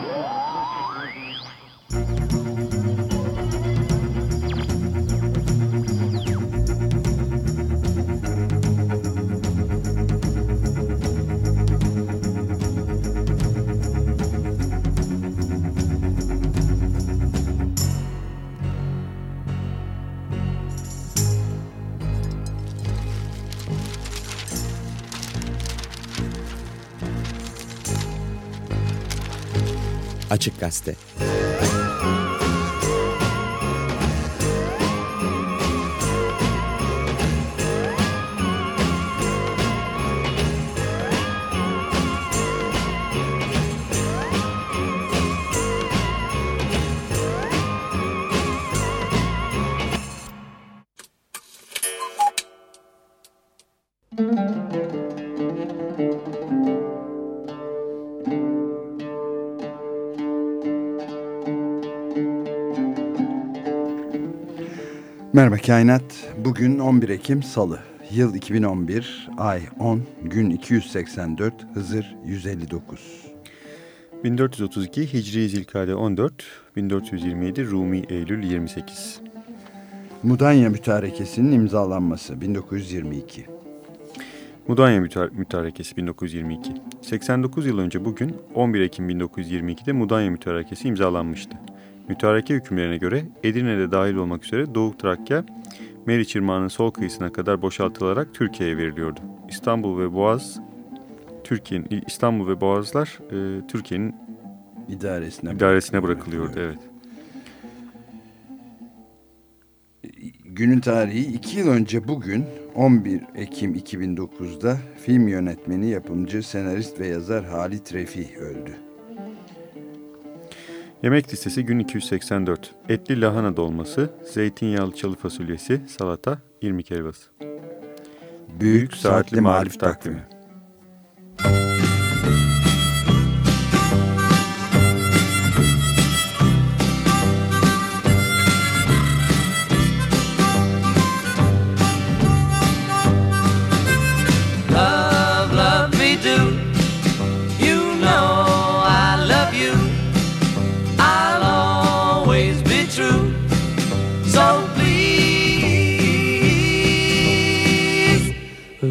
Yeah. Açık Gazete. Merhaba Kainat. Bugün 11 Ekim Salı. Yıl 2011, ay 10, gün 284, Hızır 159. 1432 Hicri Zilkade 14, 1427 Rumi Eylül 28. Mudanya Mütarekesi'nin imzalanması 1922. Mudanya Mütar Mütarekesi 1922. 89 yıl önce bugün 11 Ekim 1922'de Mudanya Mütarekesi imzalanmıştı. Mütareke hükümlerine göre Edirne'de dahil olmak üzere Doğu Trakya, Meriç Irmağı'nın sol kıyısına kadar boşaltılarak Türkiye'ye veriliyordu. İstanbul ve Boğaz, Türkiye'nin İstanbul ve Boğazlar e, Türkiye'nin idaresine, idaresine bırakılıyordu. Evet. Günün tarihi 2 yıl önce bugün 11 Ekim 2009'da film yönetmeni, yapımcı, senarist ve yazar Halit Refi öldü. Yemek listesi gün 284. Etli lahana dolması, zeytinyağlı çalı fasulyesi, salata, irmik helvası. Büyük Saatli Marif Takvimi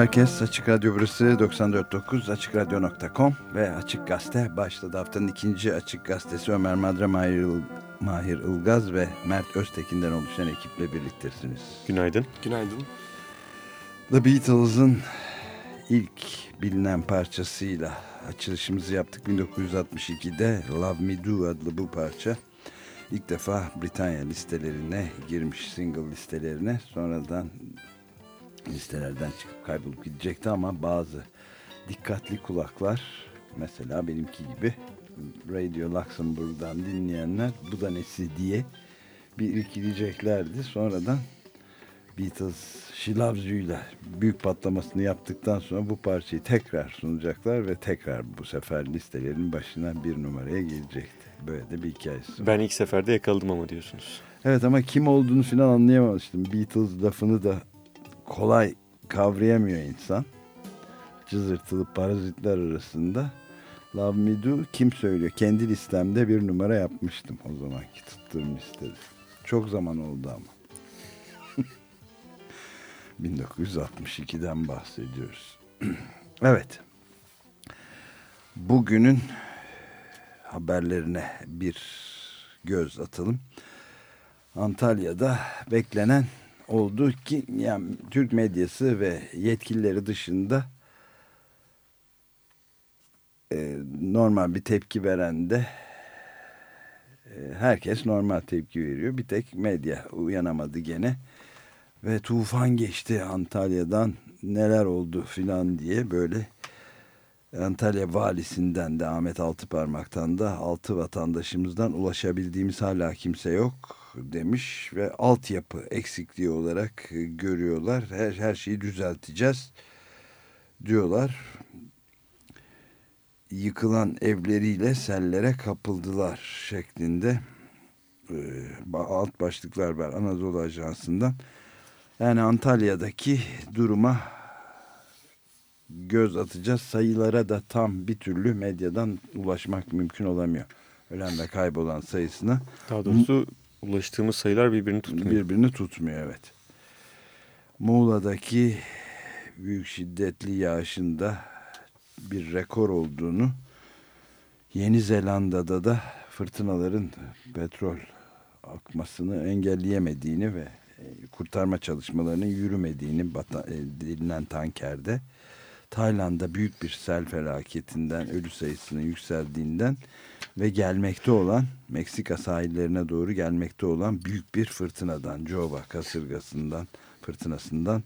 herkes. Açık Radyo burası 94.9 AçıkRadyo.com ve Açık Gazete başladı. Haftanın ikinci Açık Gazetesi Ömer Madra, Mahir, Mahir Ilgaz ve Mert Öztekin'den oluşan ekiple birliktesiniz. Günaydın. Günaydın. The Beatles'ın ilk bilinen parçasıyla açılışımızı yaptık 1962'de Love Me Do adlı bu parça ilk defa Britanya listelerine girmiş single listelerine sonradan listelerden çıkıp kaybolup gidecekti ama bazı dikkatli kulaklar mesela benimki gibi Radio Luxembourg'dan dinleyenler bu da nesi diye bir irkileyeceklerdi. Sonradan Beatles She Loves You'la büyük patlamasını yaptıktan sonra bu parçayı tekrar sunacaklar ve tekrar bu sefer listelerin başına bir numaraya gelecekti. Böyle de bir hikayesi. Ben ilk seferde yakaladım ama diyorsunuz. Evet ama kim olduğunu falan anlayamamıştım. Beatles lafını da kolay kavrayamıyor insan. Cızırtılı parazitler arasında. Love Me Do kim söylüyor? Kendi listemde bir numara yapmıştım o zamanki tuttuğum listede. Çok zaman oldu ama. 1962'den bahsediyoruz. evet. Bugünün haberlerine bir göz atalım. Antalya'da beklenen oldu ki yani Türk medyası ve yetkilileri dışında e, normal bir tepki veren de e, herkes normal tepki veriyor. Bir tek medya uyanamadı gene ve tufan geçti Antalya'dan neler oldu filan diye böyle Antalya valisinden de Ahmet Altıparmak'tan da altı vatandaşımızdan ulaşabildiğimiz hala kimse yok demiş ve altyapı eksikliği olarak görüyorlar. Her, her şeyi düzelteceğiz diyorlar. Yıkılan evleriyle sellere kapıldılar şeklinde alt başlıklar var Anadolu Ajansı'ndan. Yani Antalya'daki duruma göz atacağız. Sayılara da tam bir türlü medyadan ulaşmak mümkün olamıyor. Ölen ve kaybolan sayısına. Daha doğrusu ulaştığımız sayılar birbirini tutmuyor. Birbirini tutmuyor evet. Muğla'daki büyük şiddetli yağışında bir rekor olduğunu Yeni Zelanda'da da fırtınaların petrol akmasını engelleyemediğini ve kurtarma çalışmalarının yürümediğini bilinen tankerde Tayland'da büyük bir sel felaketinden ölü sayısının yükseldiğinden ve gelmekte olan Meksika sahillerine doğru gelmekte olan büyük bir fırtınadan Jova kasırgasından fırtınasından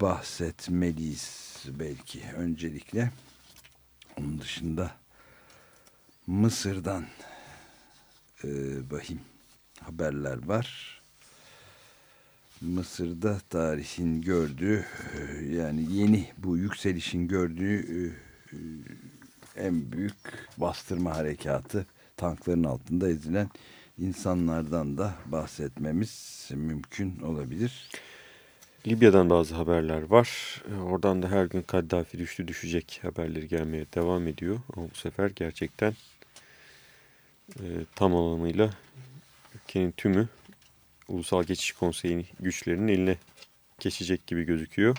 bahsetmeliyiz belki. Öncelikle onun dışında Mısır'dan e, bahim haberler var. Mısır'da tarihin gördüğü yani yeni bu yükselişin gördüğü en büyük bastırma harekatı tankların altında ezilen insanlardan da bahsetmemiz mümkün olabilir. Libya'dan bazı haberler var. Oradan da her gün Kaddafi düştü düşecek haberleri gelmeye devam ediyor. Ama bu sefer gerçekten e, tam anlamıyla ülkenin tümü Ulusal Geçiş Konseyi'nin güçlerinin eline geçecek gibi gözüküyor.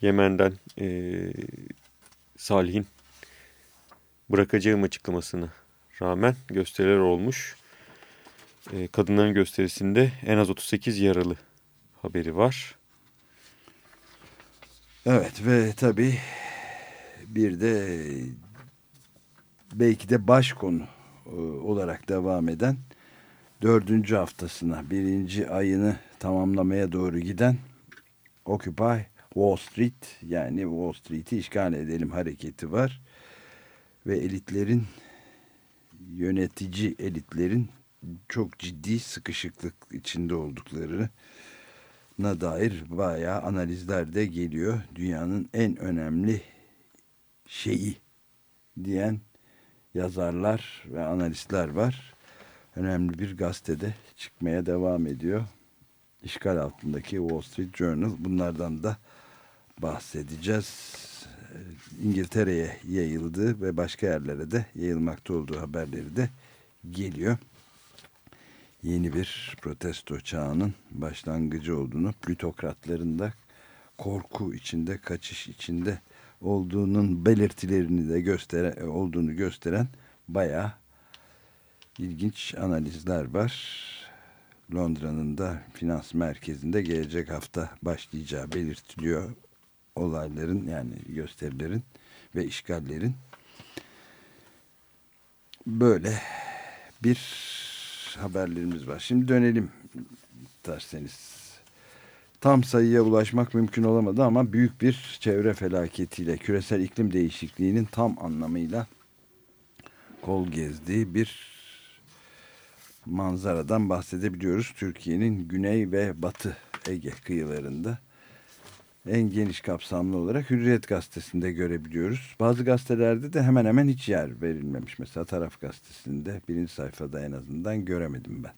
Yemen'den e, Salih'in bırakacağım açıklamasına rağmen gösteriler olmuş. E, kadınların gösterisinde en az 38 yaralı haberi var. Evet ve tabii bir de belki de baş konu olarak devam eden dördüncü haftasına birinci ayını tamamlamaya doğru giden Occupy Wall Street yani Wall Street'i işgal edelim hareketi var ve elitlerin yönetici elitlerin çok ciddi sıkışıklık içinde olduklarına dair bayağı analizler de geliyor. Dünyanın en önemli şeyi diyen yazarlar ve analistler var. Önemli bir gazetede çıkmaya devam ediyor. İşgal altındaki Wall Street Journal. Bunlardan da bahsedeceğiz. İngiltere'ye yayıldı ve başka yerlere de yayılmakta olduğu haberleri de geliyor. Yeni bir protesto çağının başlangıcı olduğunu, plütokratların da korku içinde, kaçış içinde olduğunun belirtilerini de gösteren olduğunu gösteren bayağı ilginç analizler var. Londra'nın da finans merkezinde gelecek hafta başlayacağı belirtiliyor olayların yani gösterilerin ve işgallerin böyle bir haberlerimiz var. Şimdi dönelim derseniz. Tam sayıya ulaşmak mümkün olamadı ama büyük bir çevre felaketiyle küresel iklim değişikliğinin tam anlamıyla kol gezdiği bir manzaradan bahsedebiliyoruz. Türkiye'nin güney ve batı Ege kıyılarında en geniş kapsamlı olarak Hürriyet gazetesinde görebiliyoruz. Bazı gazetelerde de hemen hemen hiç yer verilmemiş. Mesela Taraf gazetesinde birinci sayfada en azından göremedim ben.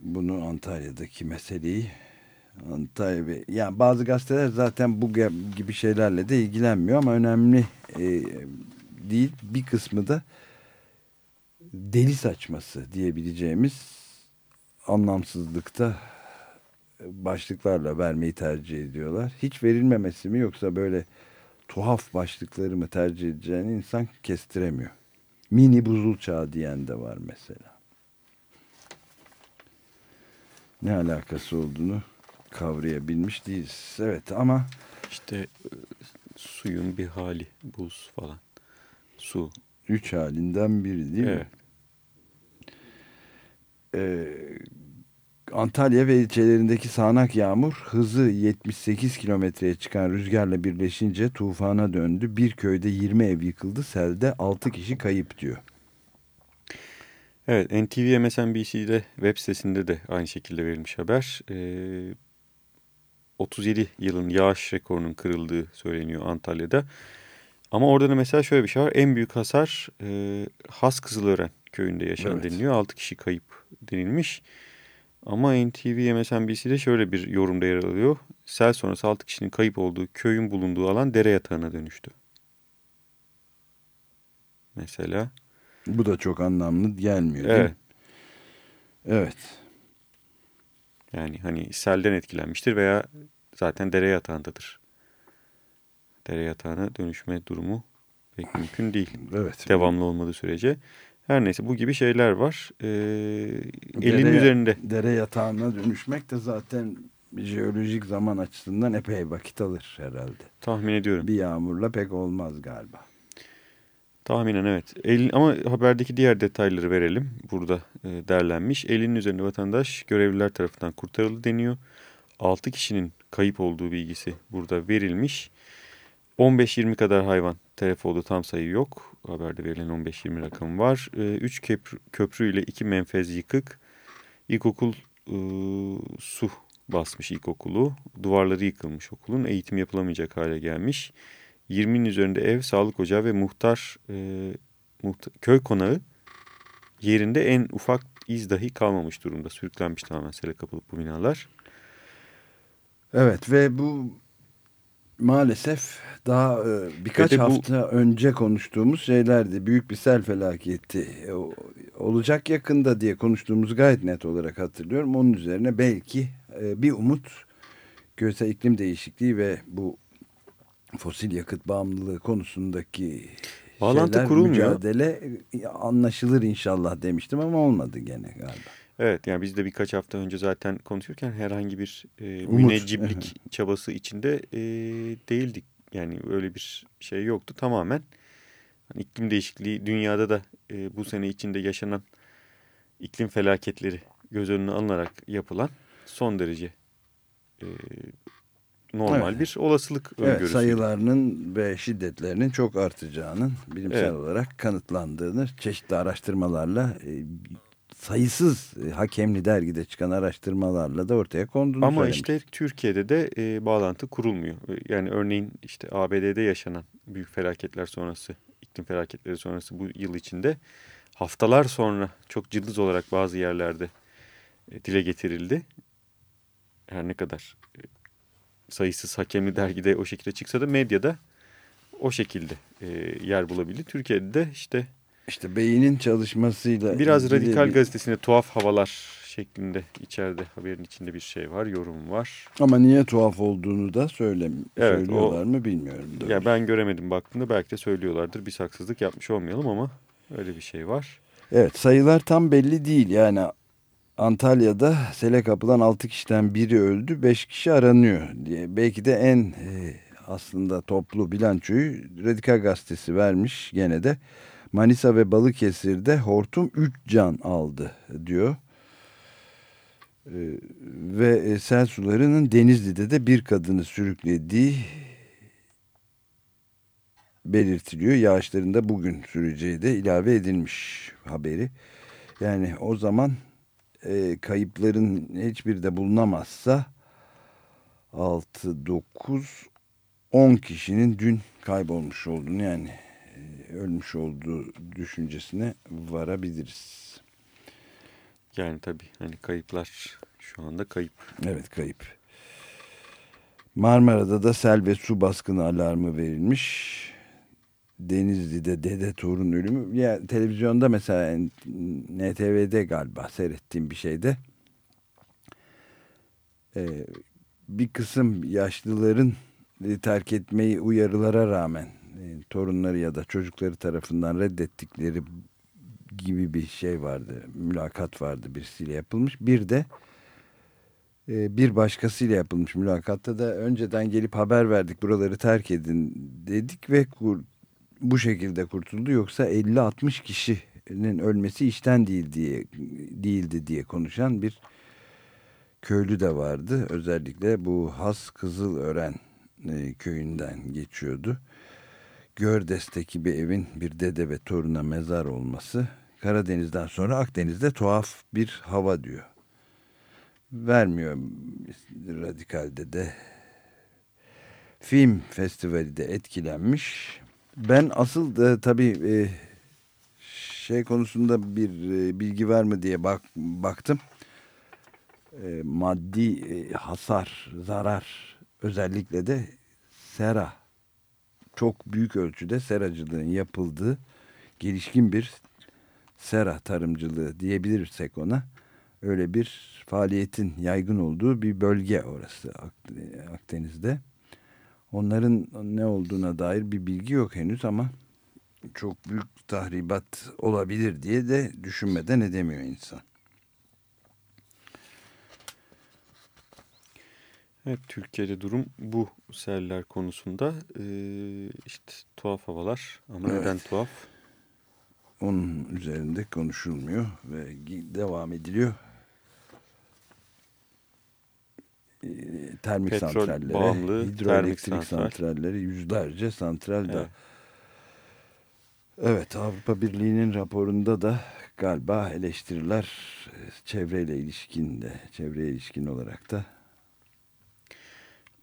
Bunu Antalya'daki meseleyi Antalya yani bazı gazeteler zaten bu gibi şeylerle de ilgilenmiyor ama önemli e, değil. Bir kısmı da deli saçması diyebileceğimiz anlamsızlıkta başlıklarla vermeyi tercih ediyorlar. Hiç verilmemesi mi yoksa böyle tuhaf başlıkları mı tercih edeceğini insan kestiremiyor. Mini buzul çağı diyen de var mesela. Ne alakası olduğunu kavrayabilmiş değiliz. Evet ama işte suyun bir hali buz falan. Su. Üç halinden biri değil evet. mi? Ee, Antalya ve ilçelerindeki sağanak yağmur hızı 78 kilometreye çıkan rüzgarla birleşince tufana döndü. Bir köyde 20 ev yıkıldı, selde 6 kişi kayıp diyor. Evet, NTV MSNBC'de web sitesinde de aynı şekilde verilmiş haber. Ee, 37 yılın yağış rekorunun kırıldığı söyleniyor Antalya'da. Ama orada da mesela şöyle bir şey var. En büyük hasar e, Has Kızılören köyünde yaşanan evet. deniliyor. 6 kişi kayıp denilmiş. Ama NTV MSNBC'de şöyle bir yorumda yer alıyor. Sel sonrası 6 kişinin kayıp olduğu köyün bulunduğu alan dere yatağına dönüştü. Mesela. Bu da çok anlamlı gelmiyor evet. değil mi? Evet. Yani hani selden etkilenmiştir veya zaten dere yatağındadır. Dere yatağına dönüşme durumu pek mümkün değil. Evet. Devamlı olmadığı sürece. Her neyse bu gibi şeyler var. Ee, dere, elin üzerinde. Dere yatağına dönüşmek de zaten jeolojik zaman açısından epey vakit alır herhalde. Tahmin ediyorum. Bir yağmurla pek olmaz galiba. Tahminen evet. El, ama haberdeki diğer detayları verelim. Burada e, derlenmiş. Elinin üzerinde vatandaş görevliler tarafından kurtarıldı deniyor. 6 kişinin kayıp olduğu bilgisi burada verilmiş. 15-20 kadar hayvan telef oldu tam sayı yok. Haberde verilen 15-20 rakamı var. 3 e, köprü ile 2 menfez yıkık. İlkokul e, su basmış ilkokulu. Duvarları yıkılmış okulun. Eğitim yapılamayacak hale gelmiş. 20'nin üzerinde ev, sağlık ocağı ve muhtar, e, muhtar köy konağı yerinde en ufak iz dahi kalmamış durumda. Sürüklenmiş tamamen sele kapılıp bu binalar. Evet ve bu maalesef daha e, birkaç bu, hafta önce konuştuğumuz şeylerdi. Büyük bir sel felaketi e, olacak yakında diye konuştuğumuz gayet net olarak hatırlıyorum. Onun üzerine belki e, bir umut küresel iklim değişikliği ve bu fosil yakıt bağımlılığı konusundaki Bağlantı şeyler, kurulmuyor. mücadele anlaşılır inşallah demiştim ama olmadı gene galiba. Evet yani biz de birkaç hafta önce zaten konuşurken herhangi bir e, müneccimlik çabası içinde e, değildik. Yani öyle bir şey yoktu tamamen. Hani iklim değişikliği dünyada da e, bu sene içinde yaşanan iklim felaketleri göz önüne alınarak yapılan son derece e, normal evet. bir olasılık öngörüsü. Evet, sayılarının ve şiddetlerinin çok artacağının bilimsel evet. olarak kanıtlandığını çeşitli araştırmalarla e, sayısız e, hakemli dergide çıkan araştırmalarla da ortaya konduğunu Ama söylemiş. işte Türkiye'de de e, bağlantı kurulmuyor. E, yani örneğin işte ABD'de yaşanan büyük felaketler sonrası, iklim felaketleri sonrası bu yıl içinde haftalar sonra çok cılız olarak bazı yerlerde e, dile getirildi. Her ne kadar e, sayısız hakemli dergide o şekilde çıksa da medyada o şekilde e, yer bulabildi. Türkiye'de de işte işte beynin çalışmasıyla biraz radikal bir... gazetesinde tuhaf havalar şeklinde içeride haberin içinde bir şey var, yorum var. Ama niye tuhaf olduğunu da söyle, Evet, söylüyorlar o- mı bilmiyorum. doğrusu. Ya ben göremedim baktığımda belki de söylüyorlardır. Bir haksızlık yapmış olmayalım ama öyle bir şey var. Evet sayılar tam belli değil. Yani Antalya'da sele kapılan 6 kişiden biri öldü 5 kişi aranıyor diye. Belki de en e, aslında toplu bilançoyu Radikal Gazetesi vermiş gene de. Manisa ve Balıkesir'de hortum 3 can aldı diyor. E, ve e, sel sularının Denizli'de de bir kadını sürüklediği belirtiliyor. Yağışların da bugün süreceği de ilave edilmiş haberi. Yani o zaman e, kayıpların hiçbiri de bulunamazsa 6, 9, 10 kişinin dün kaybolmuş olduğunu yani ölmüş olduğu düşüncesine varabiliriz. Yani tabii hani kayıplar şu anda kayıp. Evet kayıp. Marmara'da da sel ve su baskını alarmı verilmiş. Denizli'de dede torun ölümü. Ya, televizyonda mesela NTV'de galiba seyrettiğim bir şeyde e, bir kısım yaşlıların terk etmeyi uyarılara rağmen torunları ya da çocukları tarafından reddettikleri gibi bir şey vardı. Mülakat vardı birisiyle yapılmış. Bir de e, bir başkasıyla yapılmış mülakatta da önceden gelip haber verdik buraları terk edin dedik ve kur, bu şekilde kurtuldu yoksa 50-60 kişinin ölmesi işten değil diye değildi diye konuşan bir köylü de vardı. Özellikle bu Has Kızılören e, köyünden geçiyordu. Gördes'teki bir evin bir dede ve toruna mezar olması Karadeniz'den sonra Akdeniz'de tuhaf bir hava diyor. Vermiyor radikalde de. Film festivali de etkilenmiş. Ben asıl da tabii e, şey konusunda bir e, bilgi var mı diye bak, baktım. E, maddi hasar, zarar özellikle de sera çok büyük ölçüde seracılığın yapıldığı gelişkin bir sera tarımcılığı diyebilirsek ona öyle bir faaliyetin yaygın olduğu bir bölge orası Akdeniz'de. Onların ne olduğuna dair bir bilgi yok henüz ama çok büyük tahribat olabilir diye de düşünmeden edemiyor insan. Evet Türkiye'de durum bu seller konusunda ee, işte tuhaf havalar ama Evet. neden tuhaf? Onun üzerinde konuşulmuyor ve devam ediliyor. Ee, Termik Petrol santrallere, bağımlı hidroelektrik santral. santralleri, yüzlerce santral da. Evet. Evet Avrupa Birliği'nin raporunda da galiba eleştiriler e, çevreyle ilişkin de, çevreye ilişkin olarak da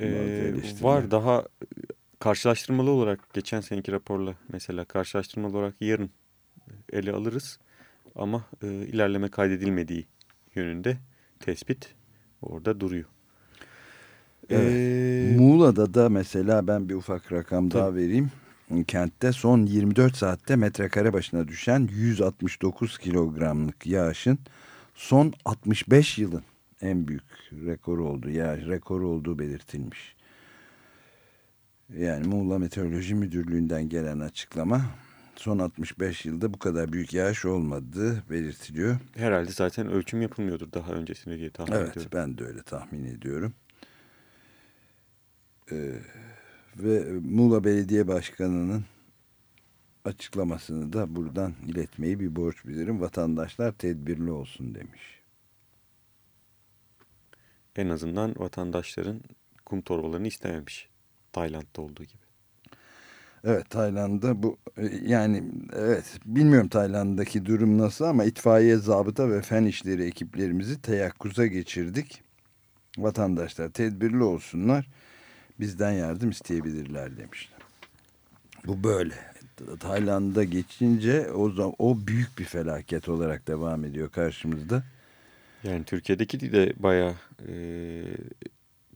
Ee, var daha e, karşılaştırmalı olarak geçen seneki raporla mesela karşılaştırmalı olarak yarın ele alırız ama e, ilerleme kaydedilmediği yönünde tespit orada duruyor. Evet. Ee, Muğla'da da mesela ben bir ufak rakam daha Tabii. vereyim. Kentte son 24 saatte metrekare başına düşen 169 kilogramlık yağışın son 65 yılın en büyük rekoru olduğu, yağış rekoru olduğu belirtilmiş. Yani Muğla Meteoroloji Müdürlüğü'nden gelen açıklama son 65 yılda bu kadar büyük yağış olmadığı belirtiliyor. herhalde zaten ölçüm yapılmıyordur daha öncesinde diye tahmin Evet ediyorum. ben de öyle tahmin ediyorum. Ee, ve Muğla Belediye Başkanı'nın açıklamasını da buradan iletmeyi bir borç bilirim. Vatandaşlar tedbirli olsun demiş. En azından vatandaşların kum torbalarını istememiş. Tayland'da olduğu gibi. Evet Tayland'da bu e, yani evet bilmiyorum Tayland'daki durum nasıl ama itfaiye zabıta ve fen işleri ekiplerimizi teyakkuza geçirdik. Vatandaşlar tedbirli olsunlar bizden yardım isteyebilirler demişler. Bu böyle. Tayland'a geçince o zaman o büyük bir felaket olarak devam ediyor karşımızda. Yani Türkiye'deki de bayağı e,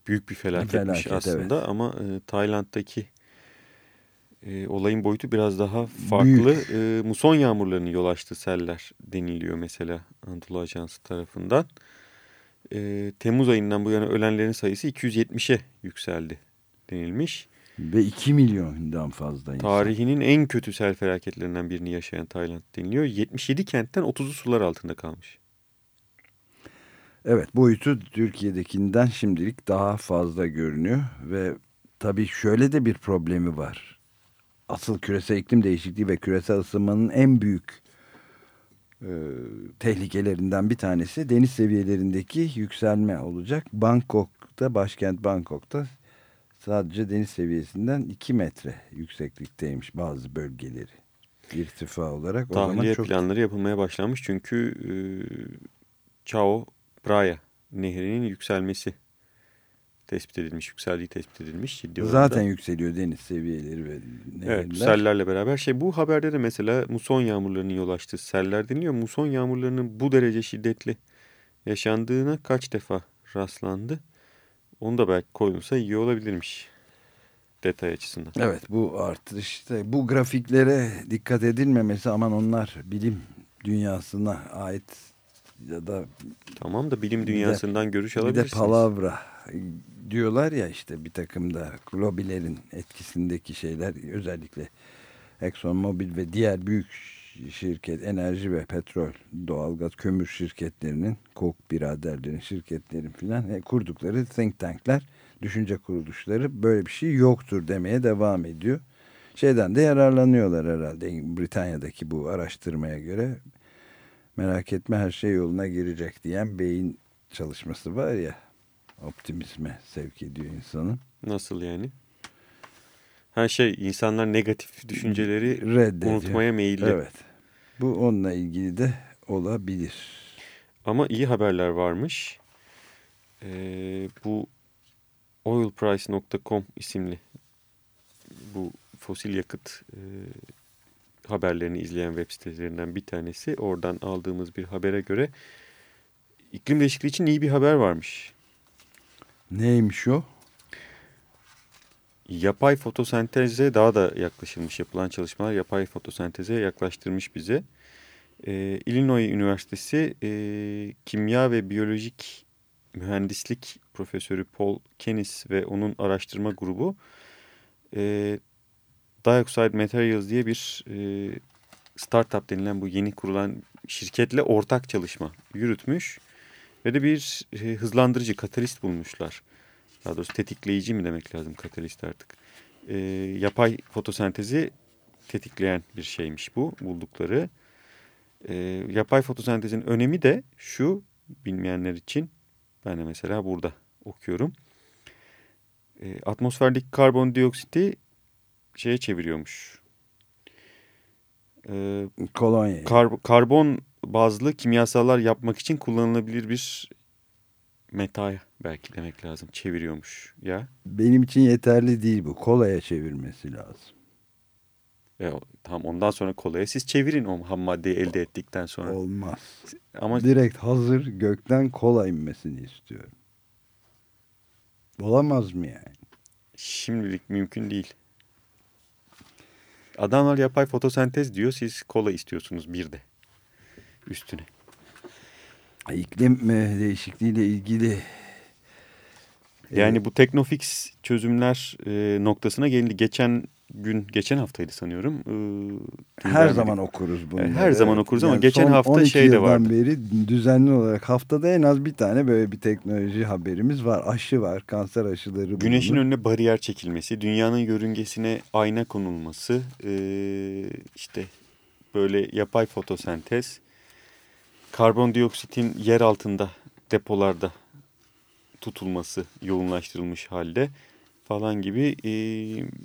büyük bir felaketmiş Felaket, aslında ama e, Tayland'daki e, olayın boyutu biraz daha farklı. Büyük. E, muson yağmurlarının yol açtığı seller deniliyor mesela Anadolu Ajansı tarafından. e, Temmuz ayından bu yana ölenlerin sayısı 270'e yükseldi denilmiş. Ve 2 milyondan fazla insan. Tarihinin en kötü sel felaketlerinden birini yaşayan Tayland deniliyor. 77 kentten 30'u sular altında kalmış. Evet boyutu Türkiye'dekinden şimdilik daha fazla görünüyor ve tabii şöyle de bir problemi var. Asıl küresel iklim değişikliği ve küresel ısınmanın en büyük e, tehlikelerinden bir tanesi deniz seviyelerindeki yükselme olacak. Bangkok'ta, başkent Bangkok'ta sadece deniz seviyesinden 2 metre yükseklikteymiş bazı bölgeleri irtifa olarak. O zaman Tahliye çok planları yapılmaya başlanmış çünkü e, Chao Phraya nehrinin yükselmesi tespit edilmiş, yükseldiği tespit edilmiş ciddi oranda. zaten yükseliyor deniz seviyeleri ve Evet, nehirler. sellerle beraber şey bu haberde de mesela muson yağmurlarının yol açtığı seller deniliyor. Muson yağmurlarının bu derece şiddetli yaşandığına kaç defa rastlandı? Onu da belki koyulsa iyi olabilirmiş detay açısından. Evet bu artışta bu grafiklere dikkat edilmemesi aman onlar bilim dünyasına ait ya da Tamam da bilim Bir de- dünyasından görüş bir de alabilirsiniz. palavra diyorlar ya işte bir takım da lobilerin etkisindeki şeyler özellikle ExxonMobil ve diğer büyük şirket enerji ve petrol doğalgaz kömür şirketlerinin Koch biraderlerin şirketlerin filan e, kurdukları think tankler düşünce kuruluşları böyle bir şey yoktur demeye devam ediyor. Şeyden de yararlanıyorlar herhalde Britanya'daki bu araştırmaya göre merak etme her şey yoluna girecek diyen beyin çalışması var ya optimizme sevk ediyor insanı. Nasıl yani? Her şey insanlar negatif düşünceleri Reddediyor. unutmaya meyilli. Evet. Bu onunla ilgili de olabilir. Ama iyi haberler varmış. Ee, bu oilprice.com isimli bu fosil yakıt e, haberlerini izleyen web sitelerinden bir tanesi. Oradan aldığımız bir habere göre iklim değişikliği için iyi bir haber varmış. Neymiş o? Yapay fotosenteze daha da yaklaşılmış yapılan çalışmalar yapay fotosenteze yaklaştırmış bize. Ee, Illinois Üniversitesi e, kimya ve biyolojik mühendislik profesörü Paul Kennis ve onun araştırma grubu e, Dioxide Materials diye bir e, startup denilen bu yeni kurulan şirketle ortak çalışma yürütmüş ve de bir e, hızlandırıcı katalist bulmuşlar. Daha doğrusu tetikleyici mi demek lazım katalist artık. E, yapay fotosentezi tetikleyen bir şeymiş bu buldukları. E, yapay fotosentezin önemi de şu bilmeyenler için ben de mesela burada okuyorum. E, atmosferdeki karbondioksiti şeye çeviriyormuş. E, Kolonya. kar- karbon bazlı kimyasallar yapmak için kullanılabilir bir metaya belki demek lazım. Çeviriyormuş ya. Benim için yeterli değil bu. Kolaya çevirmesi lazım. E, tamam ondan sonra kolaya siz çevirin o ham maddeyi elde ettikten sonra. Olmaz. Ama Direkt hazır gökten kola inmesini istiyorum. Olamaz mı yani? şimdilik mümkün değil. Adamlar yapay fotosentez diyor siz kola istiyorsunuz bir de üstüne. İklim e, değişikliğiyle ilgili Yani bu Teknofix çözümler e, noktasına gelindi. Geçen gün, geçen haftaydı sanıyorum. E, her zaman okuruz bunları. her zaman okuruz ama geçen son hafta 12 şey de vardı. beri düzenli olarak haftada en az bir tane böyle bir teknoloji haberimiz var. Aşı var, kanser aşıları Güneşin bulunur. önüne bariyer çekilmesi, dünyanın yörüngesine ayna konulması, e, işte böyle yapay fotosentez, karbondioksitin yer altında depolarda tutulması yoğunlaştırılmış halde falan gibi e,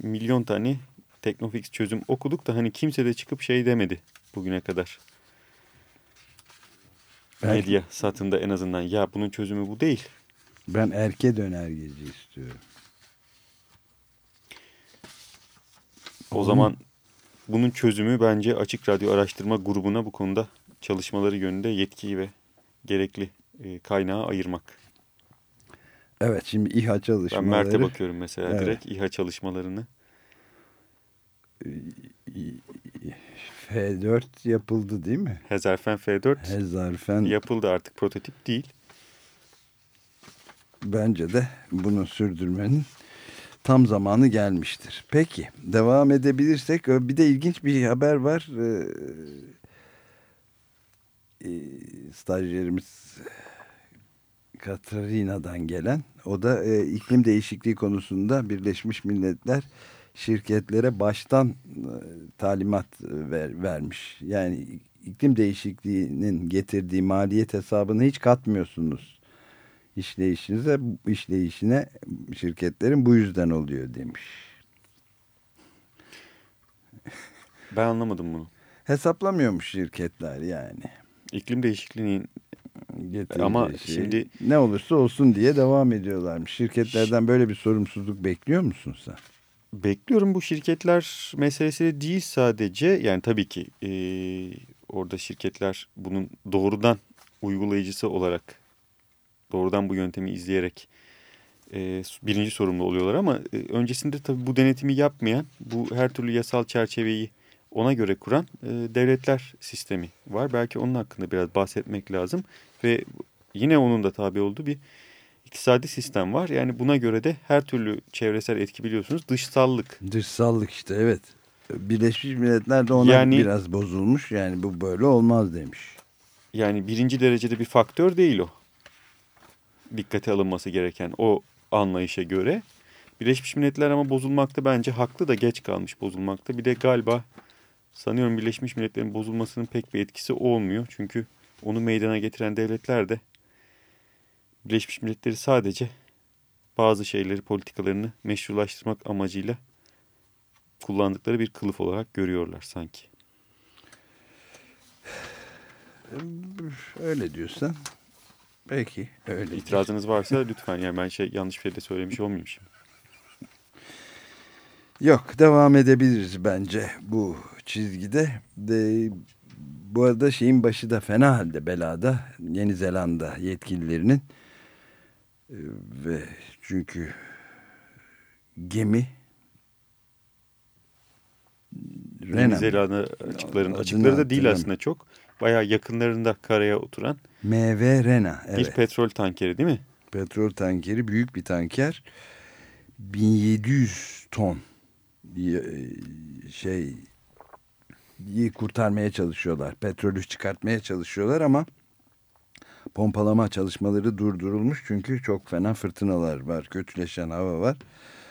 milyon tane Teknofix çözüm okuduk da hani kimse de çıkıp şey demedi bugüne kadar. Belki- Medya satında en azından ya bunun çözümü bu değil. Ben erke dönergeci istiyorum. O Olur zaman bunun çözümü bence Açık Radyo Araştırma Grubu'na bu konuda çalışmaları yönünde yetkiyi ve gerekli e, kaynağı ayırmak. Evet şimdi İHA Ben çalışmaları. Mert'e bakıyorum mesela Evet. direkt İHA çalışmalarını. F4 yapıldı değil mi? Hezarfen F4 Hezarfen yapıldı artık prototip değil. bence de bunu sürdürmenin tam zamanı gelmiştir. Peki devam edebilirsek bir de ilginç bir haber var. Ee, e, stajyerimiz Katarina'dan gelen. O da e, iklim değişikliği konusunda Birleşmiş Milletler şirketlere baştan e, talimat ver, vermiş. Yani iklim değişikliğinin getirdiği maliyet hesabını hiç katmıyorsunuz. İşleyişinize, işleyişine şirketlerin bu yüzden oluyor demiş. Ben anlamadım bunu. Hesaplamıyormuş şirketler yani. İklim değişikliğinin Getirdiği Ama şey. şimdi- ne olursa olsun diye devam ediyorlarmış. Şirketlerden böyle bir sorumsuzluk bekliyor musun sen? Bekliyorum bu şirketler meselesi de değil sadece. Yani tabii ki e, orada şirketler bunun doğrudan uygulayıcısı olarak doğrudan bu yöntemi izleyerek e, birinci sorumlu oluyorlar ama e, öncesinde tabii bu denetimi yapmayan bu her türlü yasal çerçeveyi ona göre kuran e, devletler sistemi var. Belki onun hakkında biraz bahsetmek lazım ve yine onun da tabi olduğu bir iktisadi sistem var. Yani buna göre de her türlü çevresel etki biliyorsunuz dışsallık. Dışsallık işte evet. Birleşmiş Milletler de ona Yani- biraz bozulmuş. Yani bu böyle olmaz demiş. Yani birinci derecede bir faktör değil o. Dikkate alınması gereken o anlayışa göre. Birleşmiş Milletler ama bozulmakta bence haklı da geç kalmış bozulmakta. Bir de galiba sanıyorum Birleşmiş Milletler'in bozulmasının pek bir etkisi olmuyor. Çünkü onu meydana getiren devletler de Birleşmiş Milletler'i sadece bazı şeyleri, politikalarını meşrulaştırmak amacıyla kullandıkları bir kılıf olarak görüyorlar sanki. Öyle diyorsan. Peki öyle. İtirazınız varsa lütfen yani ben şey yanlış bir şey de söylemiş olmayayım şimdi. Yok devam edebiliriz bence bu çizgide. De, bu arada şeyin başı da fena halde belada. Yeni Zelanda yetkililerinin Ee, ve çünkü gemi Yeni Zelanda açıkların açıkları da değil aslında çok. Bayağı yakınlarında karaya oturan MV Rena bir evet. petrol tankeri değil mi? petrol tankeri büyük bir tanker 1700 ton şey iyi kurtarmaya çalışıyorlar. Petrolü çıkartmaya çalışıyorlar ama pompalama çalışmaları durdurulmuş çünkü çok fena fırtınalar var. Kötüleşen hava var.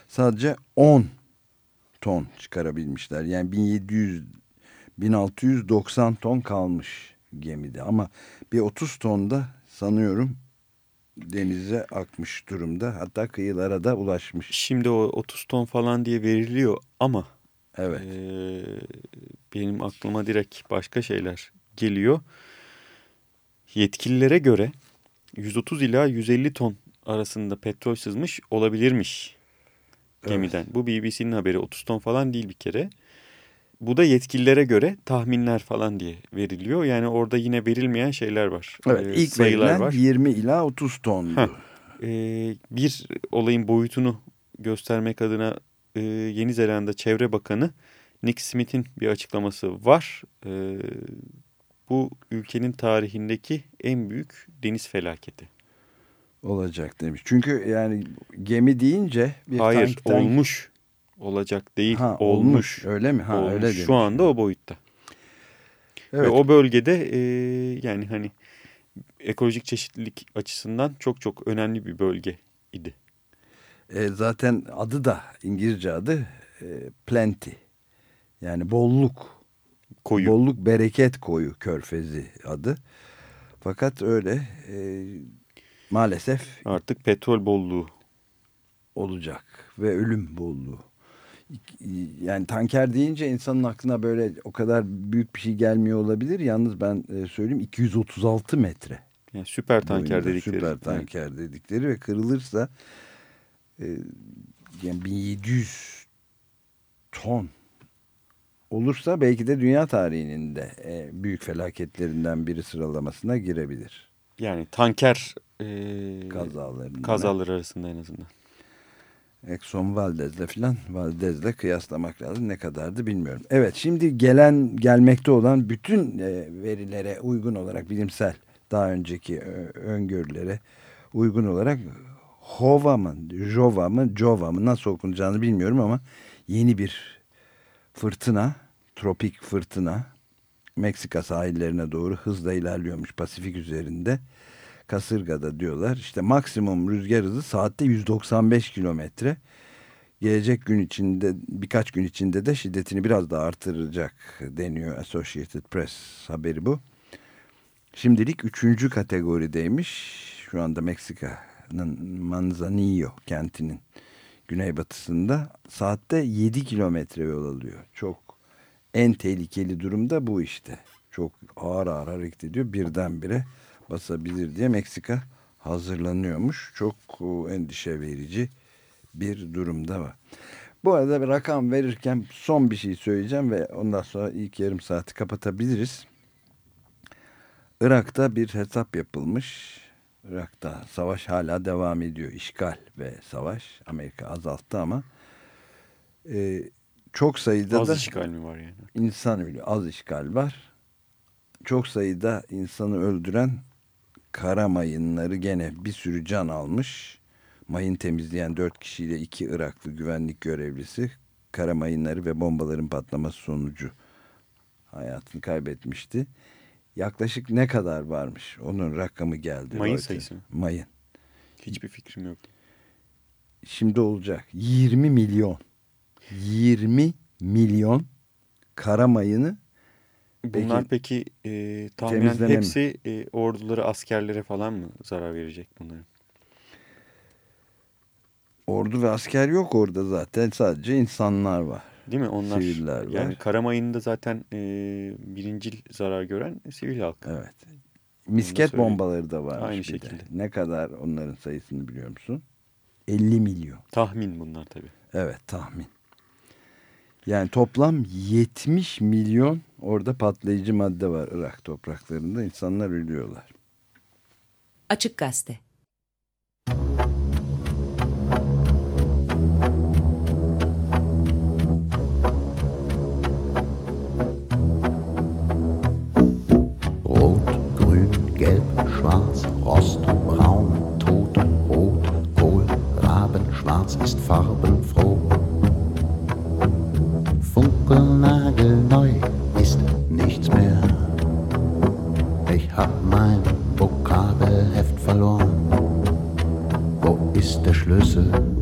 Sadece 10 ton çıkarabilmişler. Yani 1700 1690 ton kalmış gemide ama bir 30 ton da sanıyorum denize akmış durumda. Hatta kıyılara da ulaşmış. Şimdi o 30 ton falan diye veriliyor ama Evet. eee, benim aklıma direkt başka şeyler geliyor. Yetkililere göre 130 ila 150 ton arasında petrol sızmış olabilirmiş gemiden. Bu BBC'nin haberi 30 ton falan değil bir kere. Bu da yetkililere göre tahminler falan diye veriliyor. Yani orada yine verilmeyen şeyler var. Evet, Ee, ilk sayılar var. 20 ila 30 tondu. Heh. Ee, bir olayın boyutunu göstermek adına e, Yeni Zelanda Çevre Bakanı Nick Smith'in bir açıklaması var. Ee, bu ülkenin tarihindeki en büyük deniz felaketi. olacak demiş. Çünkü yani gemi deyince bir Hayır tank, tank- olmuş olacak değil Ha, olmuş. Öyle mi? Ha Olmuş. öyle demiş. Şu anda o boyutta. Evet. Ve o bölgede e, yani hani ekolojik çeşitlilik açısından çok çok önemli bir bölge idi. E, zaten adı da İngilizce adı e, plenty. Yani bolluk. Koyu. Bolluk bereket koyu körfezi adı. Fakat öyle e, maalesef Artık petrol bolluğu. olacak ve ölüm bolluğu. Yani tanker deyince insanın aklına böyle o kadar büyük bir şey gelmiyor olabilir. Yalnız ben e, söyleyeyim 236 metre. Yani süper tanker dedikleri. Süper tanker dedikleri ve kırılırsa yani 1700 ton olursa belki de dünya tarihinin de e, büyük felaketlerinden biri sıralamasına girebilir. Yani tanker e, Kazalarında. kazaları arasında en azından. Exxon Valdez'le filan Valdez'le kıyaslamak lazım. Ne kadardı bilmiyorum. Evet şimdi gelen gelmekte olan bütün e, verilere uygun olarak bilimsel daha önceki ö- öngörülere uygun olarak Hova mı, Jova mı, Jova mı nasıl okunacağını bilmiyorum ama yeni bir fırtına, tropik fırtına Meksika sahillerine doğru hızla ilerliyormuş Pasifik üzerinde. Kasırgada diyorlar. İşte maksimum rüzgar hızı saatte 195 kilometre. Gelecek gün içinde birkaç gün içinde de şiddetini biraz daha artıracak deniyor Associated Press haberi bu. Şimdilik üçüncü kategorideymiş. Şu anda Manzanillo kentinin güneybatısında saatte 7 kilometre yol alıyor. Çok en tehlikeli durumda bu işte. Çok ağır ağır hareket ediyor. Birdenbire basabilir diye Meksika hazırlanıyormuş. Çok endişe verici bir durumda var. Bu arada bir rakam verirken son bir şey söyleyeceğim ve ondan sonra ilk yarım saati kapatabiliriz. Irak'ta bir hesap yapılmış. Irak'ta savaş hala devam ediyor. İşgal ve savaş. Amerika azalttı ama e, çok sayıda Az da işgal mi var yani? insan ölüyor. Az işgal var. Çok sayıda insanı öldüren kara mayınları gene bir sürü can almış. Mayın temizleyen dört kişiyle iki Iraklı güvenlik görevlisi kara mayınları ve bombaların patlaması sonucu hayatını kaybetmişti. Yaklaşık ne kadar varmış? Onun rakamı geldi. Mayın Reuters. sayısı mı? Mayın. Hiçbir fikrim yok. Şimdi olacak. 20 milyon. 20 milyon kara mayını Bunlar peki, e, tahminen hepsi e, orduları, askerlere falan mı zarar verecek bunların? ordu ve asker yok orada zaten. Sadece insanlar var. Değil mi? Onlar Siviller yani var. Karamayın'da zaten e, birincil zarar gören sivil halk. Evet. Misket bombaları da varmış Aynı şekilde. de. Ne kadar onların sayısını biliyor musun? 50 milyon. Tahmin bunlar tabii. Evet tahmin. Yani toplam 70 milyon orada patlayıcı madde var Irak topraklarında. İnsanlar ölüyorlar. Açık Gazete Rot, Flüsse.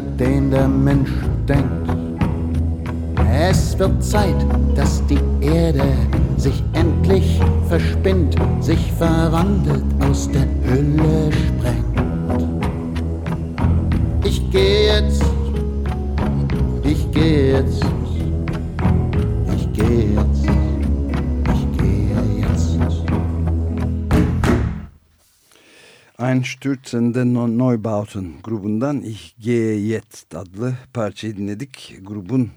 that. Einstürzende Neubauten grubundan Ich Gehe Jetzt adlı parçayı dinledik. Grubun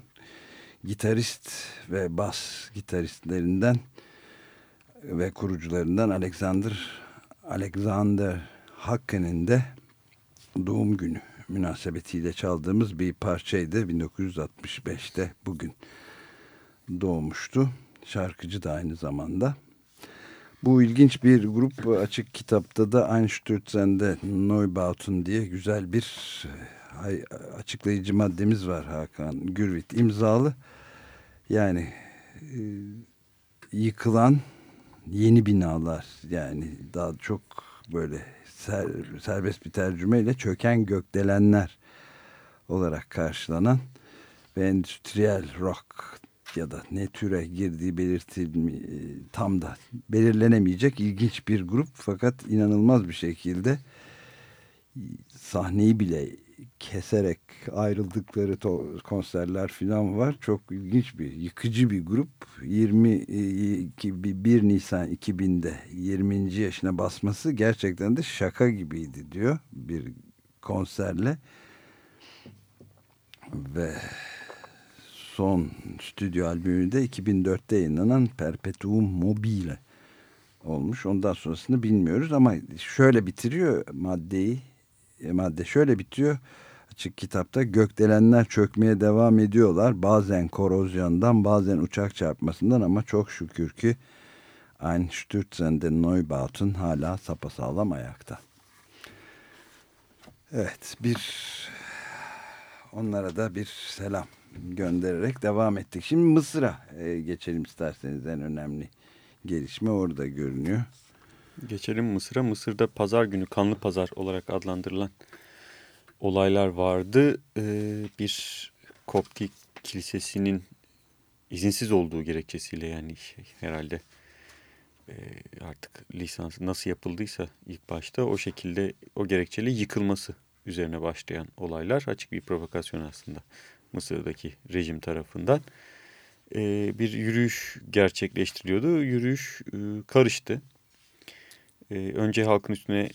gitarist ve bas gitaristlerinden ve kurucularından Alexander Alexander Hakken'in de doğum günü münasebetiyle çaldığımız bir parçaydı. 1965'te bugün doğmuştu. Şarkıcı da aynı zamanda. Bu ilginç bir grup açık kitapta da Einstürzen'de Neubauten diye güzel bir e, açıklayıcı maddemiz var Hakan Gürvit imzalı. Yani e, yıkılan yeni binalar yani daha çok böyle ser, serbest bir tercümeyle çöken gökdelenler olarak karşılanan ve endüstriyel rock ya da ne türe girdiği belirtilmi e, tam da belirlenemeyecek ilginç bir grup fakat inanılmaz bir şekilde sahneyi bile keserek ayrıldıkları konserler falan var. Çok ilginç bir, yıkıcı bir grup. 21 Nisan 2000'de 20. yaşına basması gerçekten de şaka gibiydi diyor bir konserle. Ve son stüdyo albümü de 2004'te yayınlanan Perpetuum Mobile olmuş. Ondan sonrasını bilmiyoruz ama şöyle bitiriyor maddeyi. E, madde şöyle bitiyor açık kitapta gökdelenler çökmeye devam ediyorlar. Bazen korozyondan bazen uçak çarpmasından ama çok şükür ki Einstürzen'de Neubauten hala sapasağlam ayakta. Evet bir onlara da bir selam göndererek devam ettik. Şimdi Mısır'a e, geçelim isterseniz en önemli gelişme orada görünüyor. Geçelim Mısır'a. Mısır'da pazar günü kanlı pazar olarak adlandırılan olaylar vardı. Ee, bir Koptik kilisesinin izinsiz olduğu gerekçesiyle yani şey, herhalde e, artık lisans nasıl yapıldıysa ilk başta o şekilde o gerekçeyle yıkılması üzerine başlayan olaylar açık bir provokasyon aslında Mısır'daki rejim tarafından. Ee, bir yürüyüş gerçekleştiriliyordu. Yürüyüş e, karıştı. Ee, önce halkın üstüne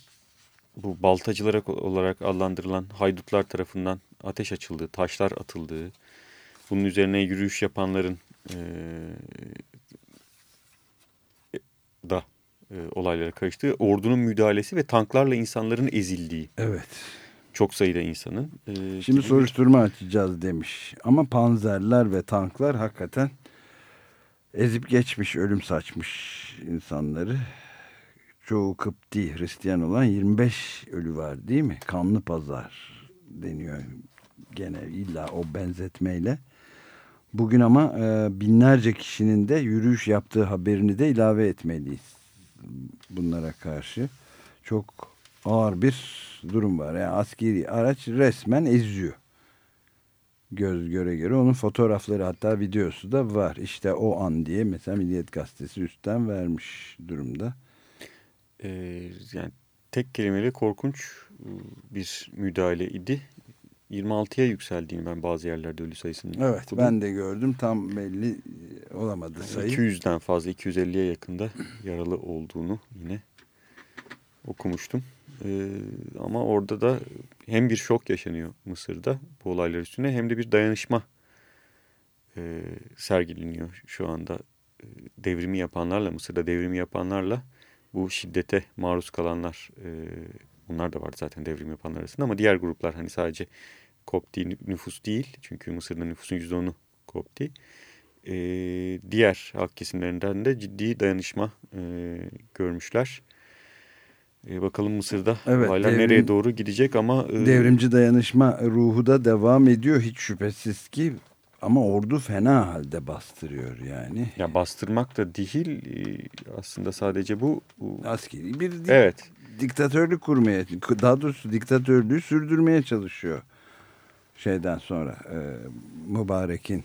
bu baltacılar olarak adlandırılan haydutlar tarafından ateş açıldığı, taşlar atıldığı, bunun üzerine yürüyüş yapanların e, da e, olaylara karıştığı, ordunun müdahalesi ve tanklarla insanların ezildiği. Evet. Çok sayıda insanın. E, Şimdi soruşturma açacağız demiş. Ama panzerler ve tanklar hakikaten ezip geçmiş, ölüm saçmış insanları çoğu Kıpti Hristiyan olan 25 ölü var değil mi? Kanlı pazar deniyor gene illa o benzetmeyle. Bugün ama e, binlerce kişinin de yürüyüş yaptığı haberini de ilave etmeliyiz bunlara karşı. Çok ağır bir durum var. Yani askeri araç resmen eziyor. Göz göre göre onun fotoğrafları hatta videosu da var. İşte o an diye mesela Milliyet Gazetesi üstten vermiş durumda e, yani tek kelimeyle korkunç bir müdahale idi. 26'ya yükseldiğini ben bazı yerlerde ölü sayısının. Evet okudum. ben de gördüm tam belli e, olamadı sayı. 200'den fazla 250'ye yakında yaralı olduğunu yine okumuştum. Ee, ama orada da hem bir şok yaşanıyor Mısır'da bu olaylar üstüne hem de bir dayanışma e, sergileniyor şu anda e, devrimi yapanlarla Mısır'da devrimi yapanlarla bu şiddete maruz kalanlar e, bunlar da var zaten devrim yapanlar arasında ama diğer gruplar hani sadece Kopti nüfus değil çünkü Mısır'da nüfusun %10'u Kopti. E, diğer halk kesimlerinden de ciddi dayanışma e, görmüşler. E, bakalım Mısır'da evet, olaylar devrim, nereye doğru gidecek ama... E, devrimci dayanışma ruhu da devam ediyor hiç şüphesiz ki Ama ordu fena halde bastırıyor yani. Ya bastırmak da değil e, aslında sadece bu. Askeri bir dik- Evet. diktatörlük kurmaya, daha doğrusu diktatörlüğü sürdürmeye çalışıyor. Şeyden sonra e, Mübarek'in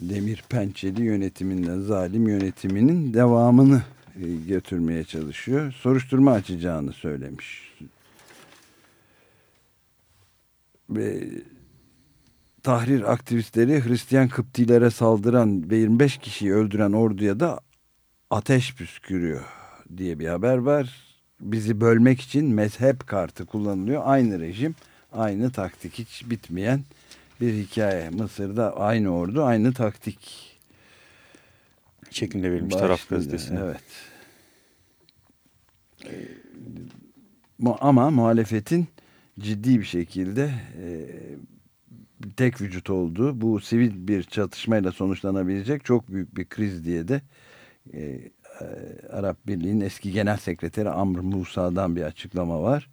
demir pençeli yönetiminden, zalim yönetiminin devamını götürmeye çalışıyor. Soruşturma açacağını söylemiş. Ve tahrir aktivistleri Hristiyan Kıptilere saldıran ve 25 kişiyi öldüren orduya da ateş püskürüyor diye bir haber var. Bizi bölmek için mezhep kartı kullanılıyor. Aynı rejim, aynı taktik hiç bitmeyen bir hikaye. Mısır'da aynı ordu, aynı taktik. şeklinde verilmiş taraf Başladı. gazetesine. Evet. Ee, Ama muhalefetin ciddi bir şekilde e, tek vücut olduğu bu sivil bir çatışmayla sonuçlanabilecek çok büyük bir kriz diye de e, e, Arap Birliği'nin eski genel sekreteri Amr Musa'dan bir açıklama var.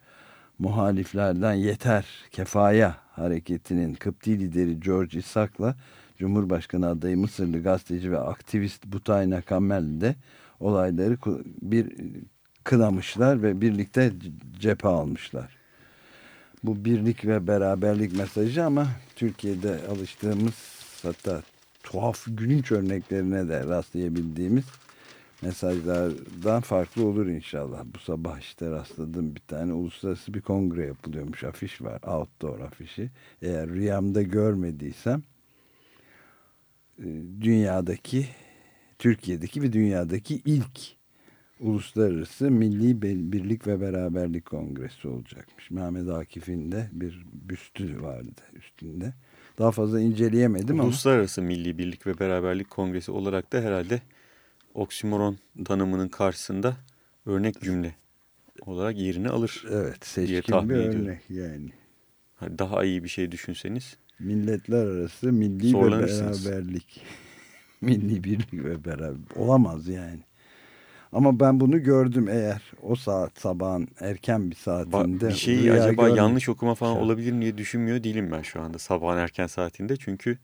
Muhaliflerden yeter kefaya hareketinin Kıpti lideri George Isak'la Cumhurbaşkanı adayı Mısırlı gazeteci ve aktivist Butayna Kamel de olayları bir kınamışlar ve birlikte cephe almışlar. Bu birlik ve beraberlik mesajı ama Türkiye'de alıştığımız hatta tuhaf gülünç örneklerine de rastlayabildiğimiz mesajlardan farklı olur inşallah. Bu sabah işte rastladığım bir tane uluslararası bir kongre yapılıyormuş. Afiş var. Outdoor afişi. Eğer rüyamda görmediysem e, dünyadaki Türkiye'deki ve dünyadaki ilk Uluslararası Milli Birlik ve Beraberlik Kongresi olacakmış. Mehmet Akif'in de bir büstü vardı üstünde. Daha fazla inceleyemedim ama Uluslararası Milli Birlik ve Beraberlik Kongresi olarak da herhalde oksimoron tanımının karşısında örnek cümle olarak yerini alır. evet seçkin bir ediyorum. örnek yani. Daha iyi bir şey düşünseniz. Milletler arası milli ve beraberlik. milli birlik ve beraber olamaz yani. Ama ben bunu gördüm eğer o saat sabahın erken bir Ba- saatinde bir şeyi acaba görmüş- yanlış okuma falan Şey. olabilir mi diye düşünmüyor değilim ben şu anda sabahın erken saatinde. Çünkü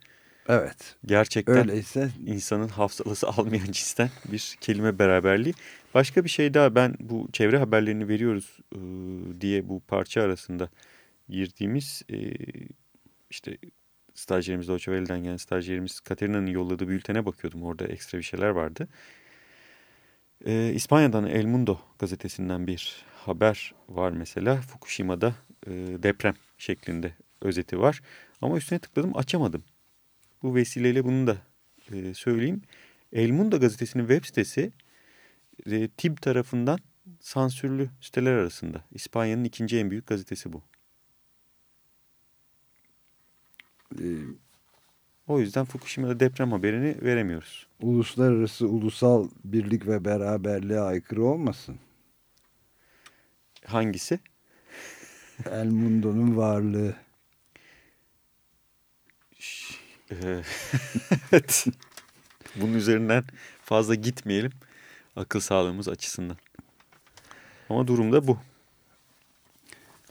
Evet. gerçekten Öyleyse insanın hafızası almayan cinsten bir kelime beraberliği. Başka bir şey daha ben bu çevre haberlerini veriyoruz e, diye bu parça arasında girdiğimiz e, işte stajyerimiz Deutsche Welle'den gelen stajyerimiz Katerina'nın yolladığı bültene bakıyordum. Orada ekstra bir şeyler vardı. E, İspanya'dan El Mundo gazetesinden bir haber var mesela. Fukushima'da e, deprem şeklinde özeti var. Ama üstüne tıkladım açamadım. Bu vesileyle bunu da e, söyleyeyim. El Mundo gazetesinin web sitesi e, TİB tarafından sansürlü siteler arasında. İspanya'nın ikinci en büyük gazetesi bu. e, O yüzden Fukushima'da deprem haberini veremiyoruz. uluslararası ulusal birlik ve beraberliğe aykırı olmasın. Hangisi? El Mundo'nun varlığı. Evet. Bunun üzerinden fazla gitmeyelim. Akıl sağlığımız açısından. Ama durum da bu.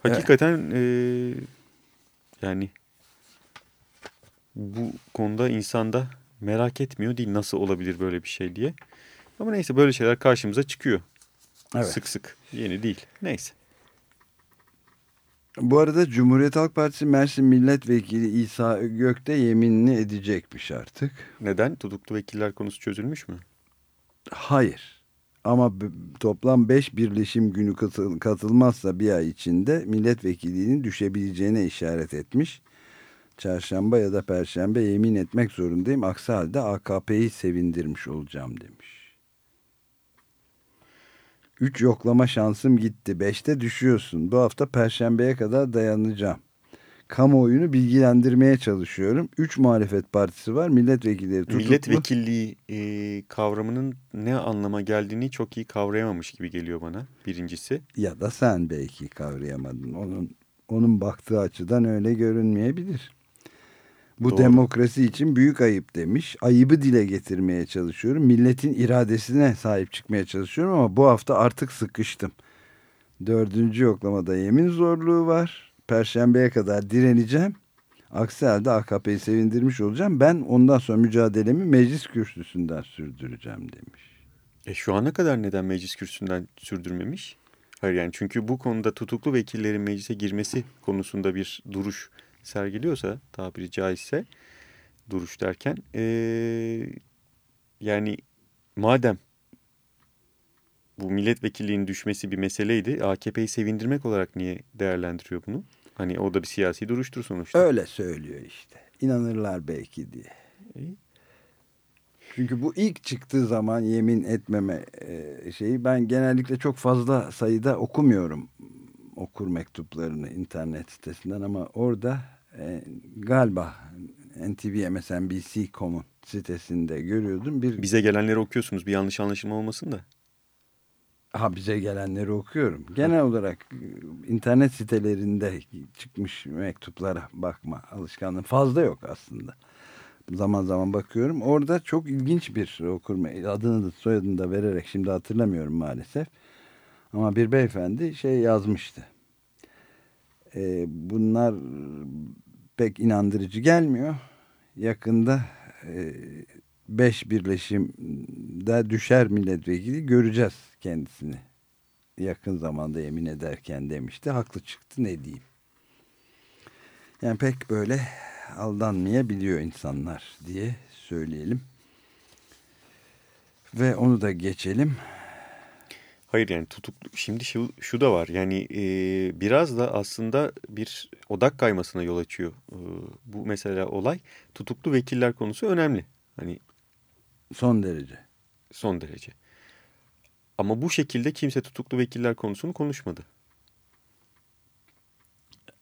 Hakikaten eee, yani bu konuda insanda merak etmiyor değil nasıl olabilir böyle bir şey diye. Ama neyse böyle şeyler karşımıza çıkıyor. Evet. Sık sık. Yeni değil. Neyse. Bu arada Cumhuriyet Halk Partisi Mersin Milletvekili İsa Gökte yeminini edecekmiş artık. Neden? Tutuklu vekiller konusu çözülmüş mü? Hayır. Ama toplam 5 birleşim günü katıl- katılmazsa bir ay içinde milletvekilliğinin düşebileceğine işaret etmiş. Çarşamba ya da perşembe yemin etmek zorundayım. Aksi halde AKP'yi sevindirmiş olacağım demiş. 3 yoklama şansım gitti. 5'te düşüyorsun. Bu hafta perşembeye kadar dayanacağım. Kamuoyunu bilgilendirmeye çalışıyorum. 3 muhalefet partisi var. Milletvekilleri tutuklu. Milletvekilliği e, kavramının ne anlama geldiğini çok iyi kavrayamamış gibi geliyor bana birincisi. ya da sen belki kavrayamadın. Onun onun baktığı açıdan öyle görünmeyebilir. Bu Doğru. demokrasi için büyük ayıp demiş. Ayıbı dile getirmeye çalışıyorum. Milletin iradesine sahip çıkmaya çalışıyorum ama bu hafta artık sıkıştım. Dördüncü yoklamada yemin zorluğu var. Perşembeye kadar direneceğim. Aksi halde AKP'yi sevindirmiş olacağım. Ben ondan sonra mücadelemi meclis kürsüsünden sürdüreceğim demiş. E şu ana kadar neden meclis kürsüsünden sürdürmemiş? Hayır yani çünkü bu konuda tutuklu vekillerin meclise girmesi konusunda bir duruş sergiliyorsa tabiri caizse duruş derken ee, yani madem bu milletvekilliğinin düşmesi bir meseleydi AKP'yi sevindirmek olarak niye değerlendiriyor bunu? Hani o da bir siyasi duruştur sonuçta. Öyle söylüyor işte. İnanırlar belki diye. Çünkü bu ilk çıktığı zaman yemin etmeme e, şeyi ben genellikle çok fazla sayıda okumuyorum okur mektuplarını internet sitesinden ama orada e, galiba NTV MSNBC.com'un sitesinde görüyordum. Bir Bize gelenleri okuyorsunuz bir yanlış anlaşılma olmasın da. Ha bize gelenleri okuyorum. Genel olarak e, internet sitelerinde çıkmış mektuplara bakma alışkanlığım fazla yok aslında. Zaman zaman bakıyorum. Orada çok ilginç bir okur adını da soyadını da vererek şimdi hatırlamıyorum maalesef. Ama bir beyefendi şey yazmıştı. E, bunlar pek inandırıcı gelmiyor. Yakında e, beş birleşimde düşer milletvekili göreceğiz kendisini. Yakın zamanda yemin ederken demişti. Haklı çıktı ne diyeyim. Yani pek böyle aldanmayabiliyor insanlar diye söyleyelim. Ve onu da geçelim. Hayır yani tutuklu şimdi şu, şu da var yani e, biraz da aslında bir odak kaymasına yol açıyor e, bu mesela olay tutuklu vekiller konusu önemli hani Son derece. son derece ama bu şekilde kimse tutuklu vekiller konusunu konuşmadı.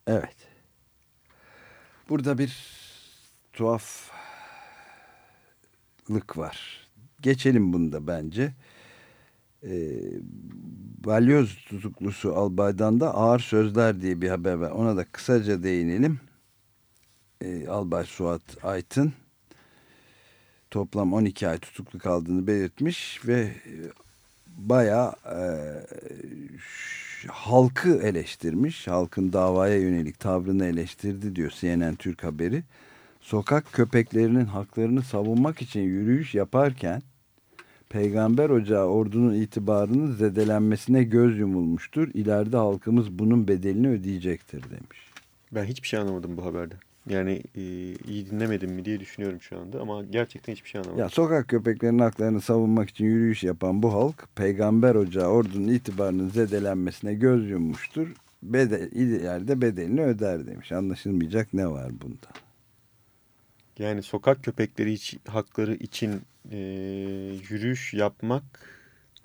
Evet. Burada bir tuhaflık var. Geçelim bunu da bence. Ee, balyoz tutuklusu Albay'dan da ağır sözler diye bir haber var. Ona da kısaca değinelim. Ee, Albay Suat Aytın toplam 12 ay tutuklu kaldığını belirtmiş ve e, bayağı e, halkı eleştirmiş. Halkın davaya yönelik tavrını eleştirdi diyor CNN Türk haberi. Sokak köpeklerinin haklarını savunmak için yürüyüş yaparken Peygamber Ocağı ordunun itibarının zedelenmesine göz yumulmuştur. İleride halkımız bunun bedelini ödeyecektir demiş. Ben hiçbir şey anlamadım bu haberde. Yani e, iyi dinlemedim mi diye düşünüyorum şu anda ama gerçekten hiçbir şey anlamadım. Ya sokak köpeklerinin haklarını savunmak için yürüyüş yapan bu halk Peygamber Ocağı ordunun itibarının zedelenmesine göz yummuştur. Bedel, ileride bedelini öder demiş. Anlaşılmayacak ne var bunda? Yani sokak köpekleri için, hakları için e, yürüyüş yapmak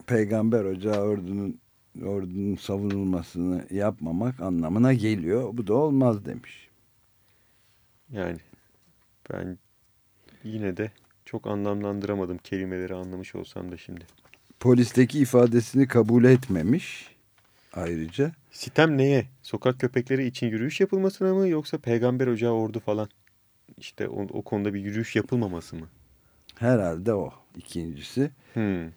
Peygamber Ocağı ordunun ordunun savunulmasını yapmamak anlamına geliyor. Bu da olmaz demiş. yani ben yine de çok anlamlandıramadım kelimeleri anlamış olsam da şimdi. Polisteki ifadesini kabul etmemiş ayrıca. Sitem neye? Sokak köpekleri için yürüyüş yapılmasına mı yoksa peygamber ocağı ordu falan? İşte o, o konuda bir yürüyüş yapılmaması mı? Herhalde o ikincisi. Hmm.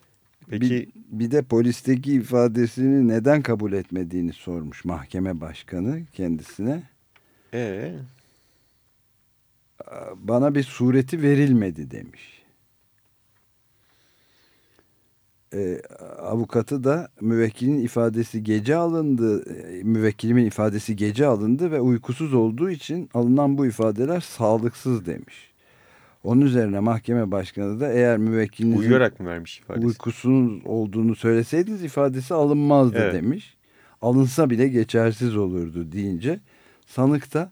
Peki Bir, bir de polisteki ifadesini neden kabul etmediğini sormuş mahkeme başkanı kendisine. ee, Bana bir sureti verilmedi demiş. Ee, avukatı da müvekkilin ifadesi gece alındı, e, müvekkilimin ifadesi gece alındı ve uykusuz olduğu için alınan bu ifadeler sağlıksız demiş. Onun üzerine mahkeme başkanı da eğer müvekkilinizin uyuyarak mı vermiş ifadesi? uykusunuz olduğunu söyleseydiniz ifadesi alınmazdı Evet. demiş. Alınsa bile geçersiz olurdu deyince sanık da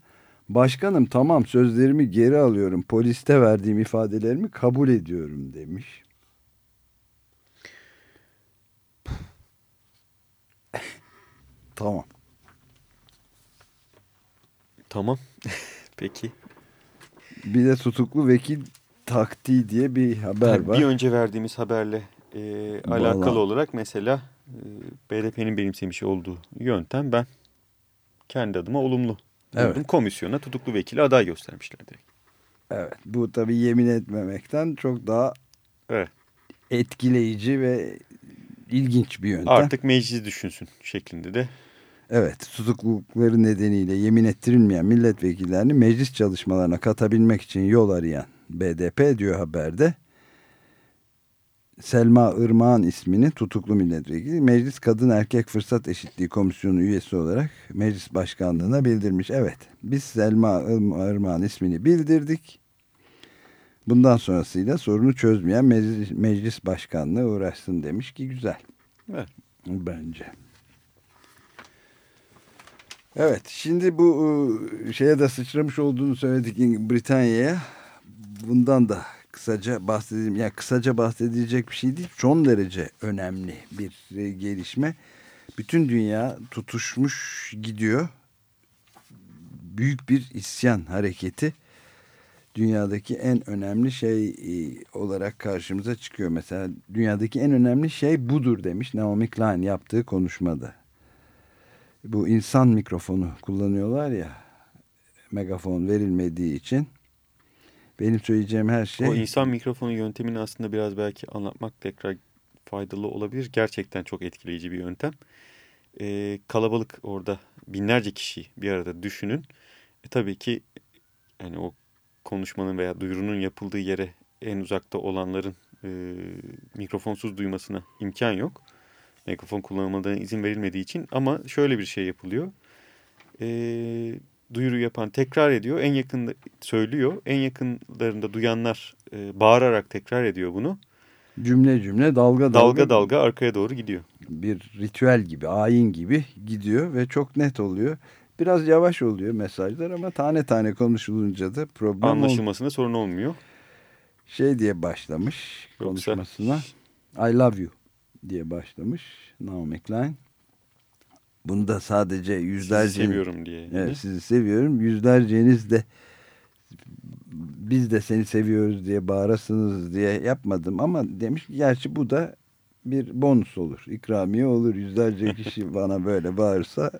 başkanım tamam sözlerimi geri alıyorum poliste verdiğim ifadelerimi kabul ediyorum demiş. tamam. Tamam. Peki. Bir de tutuklu vekil taktiği diye bir haber var. Bir önce verdiğimiz haberle e, alakalı Vallahi. olarak mesela e, BDP'nin benimsemiş olduğu yöntem ben kendi adıma olumlu. Evet. Komisyona tutuklu vekili aday göstermişler direkt. Evet, bu tabii yemin etmemekten çok daha Evet. etkileyici ve ilginç bir yöntem. Artık meclis düşünsün şeklinde de Evet tutuklulukları nedeniyle yemin ettirilmeyen milletvekillerini meclis çalışmalarına katabilmek için yol arayan BDP diyor haberde. Selma Irmak'ın ismini tutuklu milletvekili Meclis Kadın Erkek Fırsat Eşitliği Komisyonu üyesi olarak meclis başkanlığına bildirmiş. Evet biz Selma Irmak'ın ismini bildirdik. Bundan sonrasıyla sorunu çözmeyen meclis, meclis başkanlığı uğraşsın demiş ki güzel. Evet. Bence. Evet şimdi bu e, şeye de sıçramış olduğunu söyledik Britanya'ya. Bundan da kısaca bahsedeyim. Yani kısaca bahsedilecek bir şey değil. Son derece önemli bir e, gelişme. Bütün dünya tutuşmuş gidiyor. Büyük bir isyan hareketi dünyadaki en önemli şey e, olarak karşımıza çıkıyor. Mesela dünyadaki en önemli şey budur demiş Naomi Klein yaptığı konuşmada. Bu insan mikrofonu kullanıyorlar ya megafon verilmediği için benim söyleyeceğim her şey... O insan mikrofonu yöntemini aslında biraz belki anlatmak tekrar faydalı olabilir. Gerçekten çok etkileyici bir yöntem. Ee, kalabalık orada binlerce kişi bir arada düşünün. E, tabii ki yani o konuşmanın veya duyurunun yapıldığı yere en uzakta olanların e, mikrofonsuz duymasına imkan yok. Mikrofon kullanılmadan izin verilmediği için ama şöyle bir şey yapılıyor. E, duyuru yapan tekrar ediyor. En yakında söylüyor. En yakınlarında duyanlar e, bağırarak tekrar ediyor bunu. Cümle cümle dalga dalga dalga dalga arkaya doğru gidiyor. Bir ritüel gibi, ayin gibi gidiyor ve çok net oluyor. Biraz yavaş oluyor mesajlar ama tane tane konuşulunca da problem Anlaşılmasına sorun olmuyor. Şey diye başlamış Yoksa... konuşmasına. I love you diye başlamış Naomi Klein. Bunu da sadece yüzlerce... Sizi seviyorum diye. Evet, sizi seviyorum. Yüzlerceniz de biz de seni seviyoruz diye bağırasınız diye yapmadım ama demiş ki gerçi bu da bir bonus olur. İkramiye olur. Yüzlerce kişi bana böyle bağırsa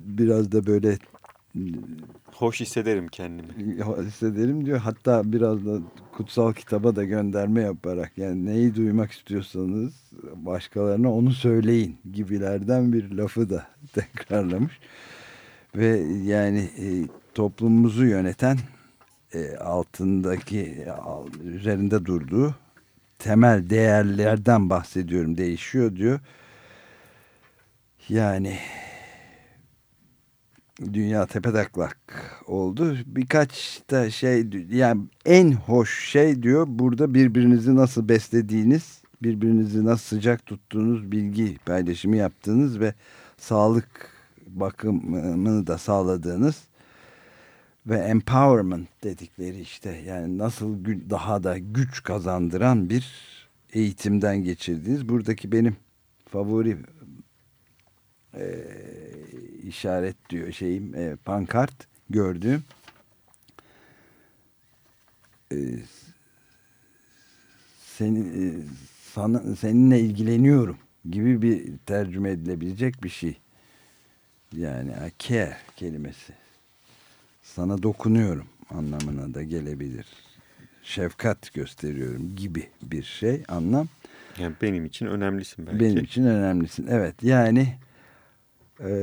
biraz da böyle hoş hissederim kendimi. Hissederim diyor. Hatta biraz da kutsal kitaba da gönderme yaparak yani neyi duymak istiyorsanız başkalarına onu söyleyin gibilerden bir lafı da tekrarlamış. Ve yani e, toplumumuzu yöneten e, altındaki üzerinde durduğu temel değerlerden bahsediyorum değişiyor diyor. Yani dünya tepedaklak oldu. Birkaç da şey yani en hoş şey diyor burada birbirinizi nasıl beslediğiniz, birbirinizi nasıl sıcak tuttuğunuz bilgi paylaşımı yaptığınız ve sağlık bakımını da sağladığınız ve empowerment dedikleri işte yani nasıl daha da güç kazandıran bir eğitimden geçirdiğiniz buradaki benim favori e, işaret diyor şeyim e, pankart gördüğüm e, senin e, sana, seninle ilgileniyorum gibi bir tercüme edilebilecek bir şey. Yani care kelimesi. Sana dokunuyorum anlamına da gelebilir. Şefkat gösteriyorum gibi bir şey anlam. Yani benim için önemlisin belki. Benim için önemlisin. Evet yani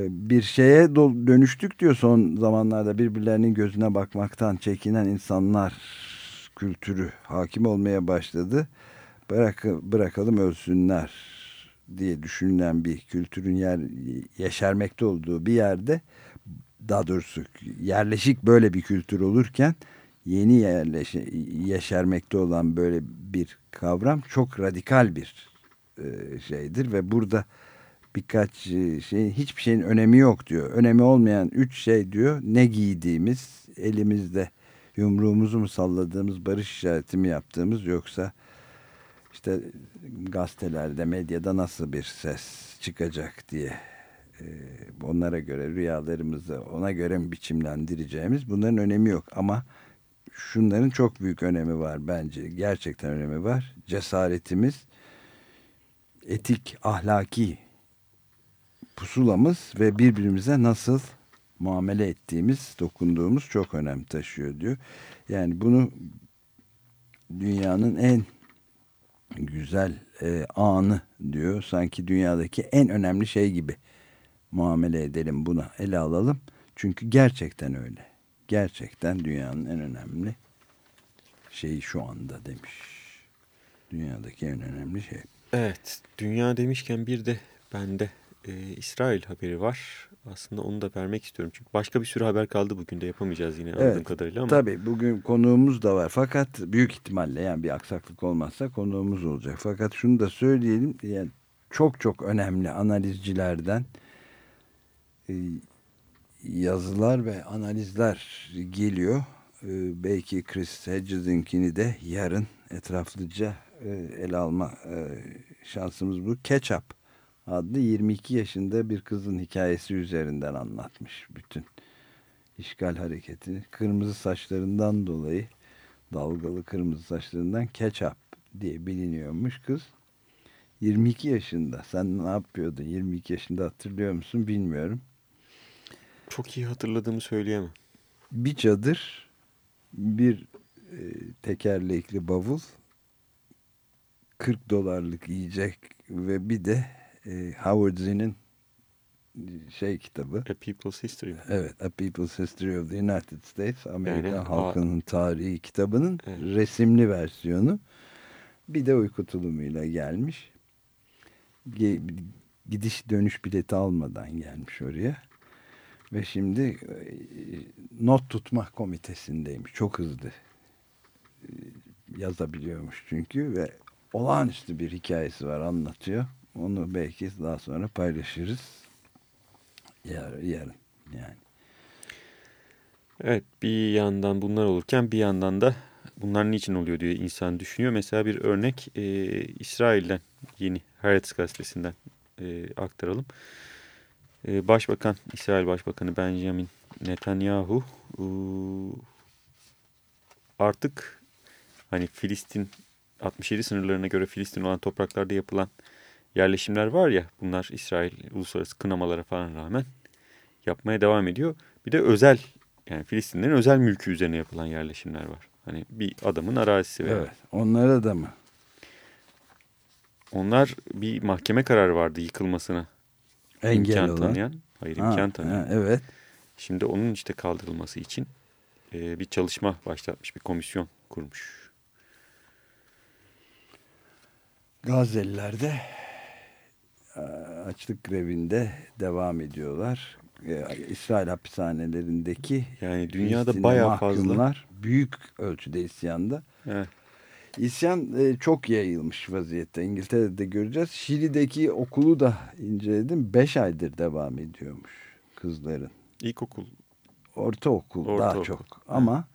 bir şeye dönüştük diyor son zamanlarda birbirlerinin gözüne bakmaktan çekinen insanlar kültürü hakim olmaya başladı. Bırak, bırakalım ölsünler diye düşünülen bir kültürün yer yeşermekte olduğu bir yerde daha doğrusu yerleşik böyle bir kültür olurken yeni yerleş yeşermekte olan böyle bir kavram çok radikal bir e, şeydir ve burada birkaç şey hiçbir şeyin önemi yok diyor. Önemi olmayan üç şey diyor. Ne giydiğimiz, elimizde yumruğumuzu mu salladığımız, barış işareti mi yaptığımız yoksa işte gazetelerde, medyada nasıl bir ses çıkacak diye e, onlara göre rüyalarımızı ona göre mi biçimlendireceğimiz bunların önemi yok ama şunların çok büyük önemi var bence gerçekten önemi var cesaretimiz etik ahlaki pusulamız ve birbirimize nasıl muamele ettiğimiz dokunduğumuz çok önem taşıyor diyor yani bunu dünyanın en güzel e, anı diyor. Sanki dünyadaki en önemli şey gibi muamele edelim buna ele alalım. Çünkü gerçekten öyle. Gerçekten dünyanın en önemli şeyi şu anda demiş. Dünyadaki en önemli şey. Evet, dünya demişken bir de bende e, İsrail haberi var. Aslında onu da vermek istiyorum. Çünkü başka bir sürü haber kaldı bugün de yapamayacağız yine anladığım kadarıyla ama. Tabii bugün konuğumuz da var. Fakat büyük ihtimalle yani bir aksaklık olmazsa konuğumuz olacak. Fakat şunu da söyleyelim. Yani çok çok önemli analizcilerden e, yazılar ve analizler geliyor. E, belki Chris Hedges'inkini de yarın etraflıca e, ele alma e, şansımız bu. Ketchup adlı 22 yaşında bir kızın hikayesi üzerinden anlatmış bütün işgal hareketini. Kırmızı saçlarından dolayı dalgalı kırmızı saçlarından Ketchup diye biliniyormuş kız. 22 yaşında. Sen ne yapıyordun? 22 yaşında hatırlıyor musun bilmiyorum. Çok iyi hatırladığımı söyleyemem. Bir çadır, bir e, tekerlekli bavul, 40 dolarlık yiyecek ve bir de e, Howard Zinn'in şey kitabı. A People's History. Evet, A People's History of the United States, Amerika Yani, halkının tarihi kitabının Evet. resimli versiyonu. Bir de uyku tulumuyla gelmiş. Ge- Gidiş dönüş bileti almadan gelmiş oraya. Ve şimdi e, not tutma komitesindeymiş. Çok hızlı e, yazabiliyormuş çünkü ve olağanüstü bir hikayesi var anlatıyor. Onu belki daha sonra paylaşırız. Yar, yarın yani. Evet bir yandan bunlar olurken bir yandan da bunlar niçin oluyor diye insan düşünüyor. Mesela bir örnek e, İsrail'den yeni Haaretz gazetesinden e, aktaralım. E, Başbakan, İsrail Başbakanı Benjamin Netanyahu e, artık hani Filistin 67 sınırlarına göre Filistin olan topraklarda yapılan yerleşimler var ya bunlar İsrail uluslararası kınamalara falan rağmen yapmaya devam ediyor. Bir de özel yani Filistinlerin özel mülkü üzerine yapılan yerleşimler var. Hani bir adamın arazisi veya Evet. Onlara da mı? onlar bir mahkeme kararı vardı yıkılmasına Engel imkan olan. tanıyan. Hayır Ha, imkan tanıyan. ha, evet. Şimdi onun işte kaldırılması için e, bir çalışma başlatmış bir komisyon kurmuş. Gazze'liler de e, açlık grevinde devam ediyorlar. E, İsrail hapishanelerindeki Yani dünyada bayağı fazla. büyük ölçüde isyanda. Evet. İsyan e, çok yayılmış vaziyette. İngiltere'de göreceğiz. Şili'deki okulu da inceledim. Beş aydır devam ediyormuş kızların. İlkokul Ortaokul daha Ortaokul. çok ama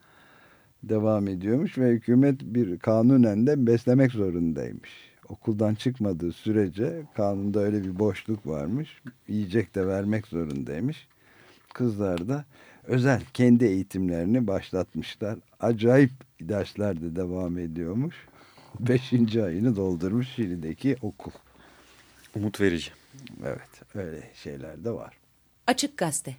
devam ediyormuş ve hükümet bir kanunen de beslemek zorundaymış. Okuldan çıkmadığı sürece kanunda öyle bir boşluk varmış. Yiyecek de vermek zorundaymış. Kızlar da özel kendi eğitimlerini başlatmışlar. Acayip dersler de devam ediyormuş. Beşinci ayını doldurmuş Şili'deki okul. umut verici. Evet öyle şeyler de var. Açık Gazete